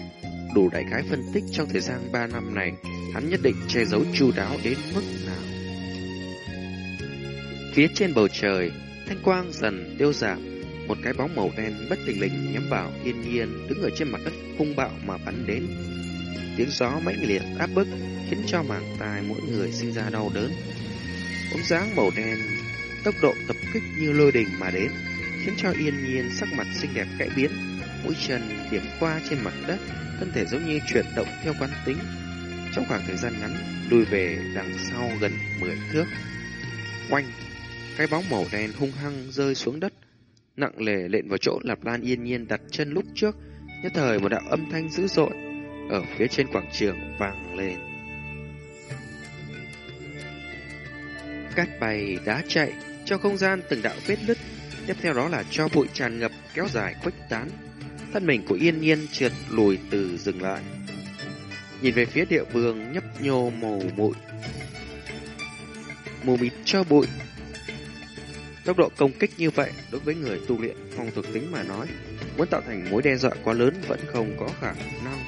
đủ đại khái phân tích trong thời gian 3 năm này, hắn nhất định che giấu chu đáo đến mức nào. Phía trên bầu trời, thanh quang dần tiêu giảm, một cái bóng màu đen bất tình lình nhắm vào yên nhiên đứng ở trên mặt đất hung bạo mà bắn đến. Tiếng gió mãnh liệt áp bức khiến cho màng tai mỗi người sinh ra đau đớn. Bóng dáng màu đen Tốc độ tập kích như lôi đình mà đến, khiến cho yên nhiên sắc mặt xinh đẹp cãi biến, mũi chân điểm qua trên mặt đất, thân thể giống như chuyển động theo quán tính. Trong khoảng thời gian ngắn, lùi về đằng sau gần 10 thước. Oanh, cái bóng màu đen hung hăng rơi xuống đất, nặng lề lện vào chỗ Lạp Lan yên nhiên đặt chân lúc trước, nhất thời một đạo âm thanh dữ dội. ở phía trên quảng trường vang lên. Cát bay đá chạy, trong không gian từng đạo vết nứt, tiếp theo đó là cho bụi tràn ngập kéo dài khuếch tán. Thân mình của Yên Nhiên trượt lùi từ dừng lại. Nhìn về phía địa vương nhấp nhô màu bụi. Mù mịt cho bụi. Tốc độ công kích như vậy đối với người tu luyện phong thuộc tính mà nói, muốn tạo thành mối đe dọa quá lớn vẫn không có khả năng.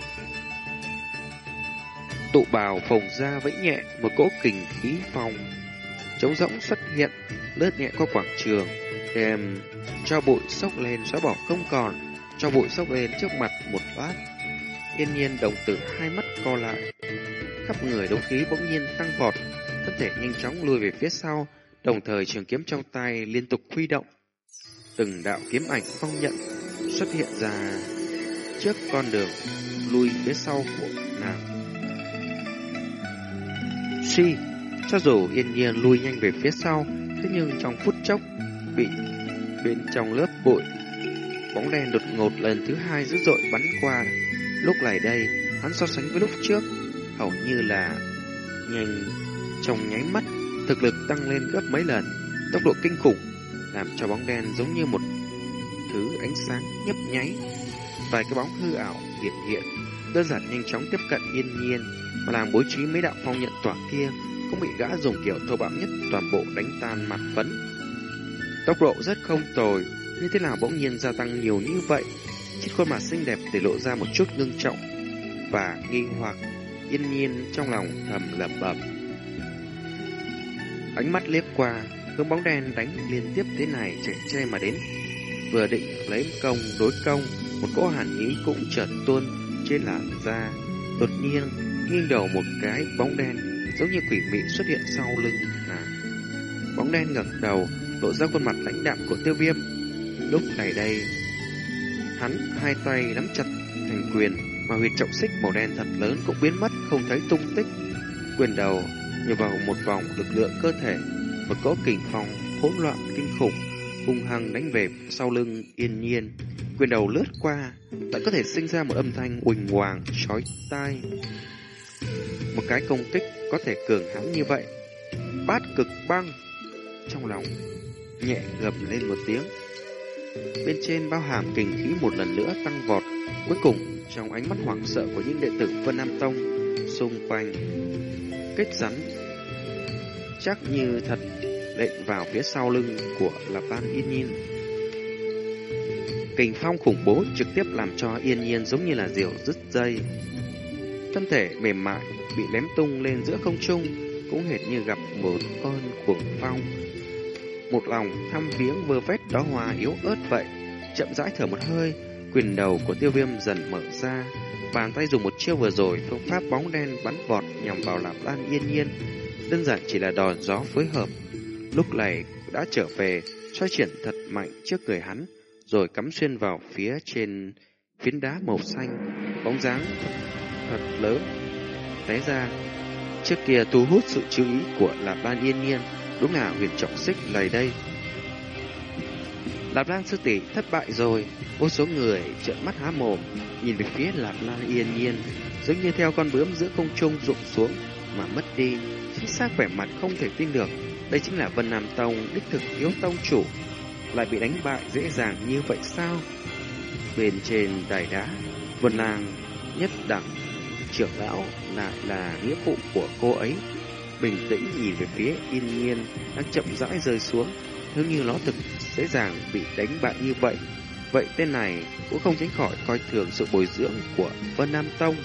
Tụ bào phồng ra vẫy nhẹ một cỗ kình khí phòng trống rỗng xuất hiện, lướt nhẹ qua quảng trường, đem cho bụi sốc lên xóa bỏ không còn, cho bụi sốc lên trước mặt một bát. Yên nhiên đồng tử hai mắt co lại, khắp người đấu khí bỗng nhiên tăng vọt, thân thể nhanh chóng lùi về phía sau, đồng thời trường kiếm trong tay liên tục huy động. Từng đạo kiếm ảnh phong nhận xuất hiện ra trước con đường lui phía sau của nàng. Suy, cho dù yên nhiên lui nhanh về phía sau, thế nhưng trong phút chốc bị bên trong lớp bụi, bóng đen đột ngột lần thứ hai dữ dội bắn qua. Lúc này đây, hắn so sánh với lúc trước, hầu như là nhanh trong nháy mắt, thực lực tăng lên gấp mấy lần, tốc độ kinh khủng, làm cho bóng đen giống như một thứ ánh sáng nhấp nháy. Vài cái bóng hư ảo hiện hiện, đơn giản nhanh chóng tiếp cận yên nhiên, mà làm bố trí mấy đạo phong nhận tỏa kia cũng bị gã dùng kiểu thô bạo nhất toàn bộ đánh tan mặt phấn. Tốc độ rất không tồi, như thế nào bỗng nhiên gia tăng nhiều như vậy? Trên khuôn mặt xinh đẹp để lộ ra một chút ngưng trọng và nghi hoặc, yên nhiên trong lòng thầm lẩm bẩm. Ánh mắt liếc qua, hướng bóng đen đánh liên tiếp thế này chạy che mà đến. Vừa định lấy công đối công, một cỗ hàn ý cũng chợt tuôn trên làn da. Đột nhiên, nghiêng đầu một cái bóng đen giống như quỷ mị xuất hiện sau lưng nàng. Bóng đen ngẩng đầu, lộ ra khuôn mặt lãnh đạm của tiêu viêm. Lúc này đây, hắn hai tay nắm chặt thành quyền, mà huyệt trọng xích màu đen thật lớn cũng biến mất không thấy tung tích. Quyền đầu như vào một vòng lực lượng cơ thể, một cỗ kình phong hỗn loạn kinh khủng, hung hăng đánh về sau lưng yên nhiên. Quyền đầu lướt qua, lại có thể sinh ra một âm thanh quỳnh hoàng, chói tai. Một cái công kích có thể cường hãn như vậy. Bát cực băng. Trong lòng, nhẹ gầm lên một tiếng. Bên trên bao hàm kình khí một lần nữa tăng vọt. Cuối cùng, trong ánh mắt hoảng sợ của những đệ tử Vân Nam Tông, xung quanh, kết rắn, chắc như thật lệnh vào phía sau lưng của Lạp Lan Yên Nhiên. Kình phong khủng bố trực tiếp làm cho Yên Nhiên giống như là diều rứt dây. Thân thể mềm mại bị ném tung lên giữa không trung, cũng hệt như gặp một cơn cuồng phong. Một lòng thăm viếng vơ vét đó hoa yếu ớt vậy, chậm rãi thở một hơi, quyền đầu của tiêu viêm dần mở ra. Bàn tay dùng một chiêu vừa rồi, phương pháp bóng đen bắn vọt nhằm vào Lạp Lan yên nhiên. Đơn giản chỉ là đòn gió phối hợp. Lúc này đã trở về, xoay chuyển thật mạnh trước người hắn, rồi cắm xuyên vào phía trên phiến đá màu xanh, bóng dáng thật lớn té ra. Trước kia thu hút sự chú ý của Lạp Lan Yên Nhiên, đúng là huyền trọng xích lầy đây. Lạp Lan sư tỷ thất bại rồi, vô số người trợn mắt há mồm, nhìn về phía Lạp Lan Yên Nhiên, giống như theo con bướm giữa không trung rụng xuống mà mất đi, chính xác vẻ mặt không thể tin được. Đây chính là Vân Nam Tông, đích thực yếu tông chủ, lại bị đánh bại dễ dàng như vậy sao? Bên trên đài đá, Vân Lang nhất đẳng trưởng lão lại là nghĩa vụ của cô ấy. Bình tĩnh nhìn về phía yên nhiên đang chậm rãi rơi xuống, nếu như nó thực dễ dàng bị đánh bại như vậy. Vậy tên này cũng không tránh khỏi coi thường sự bồi dưỡng của Vân Nam Tông.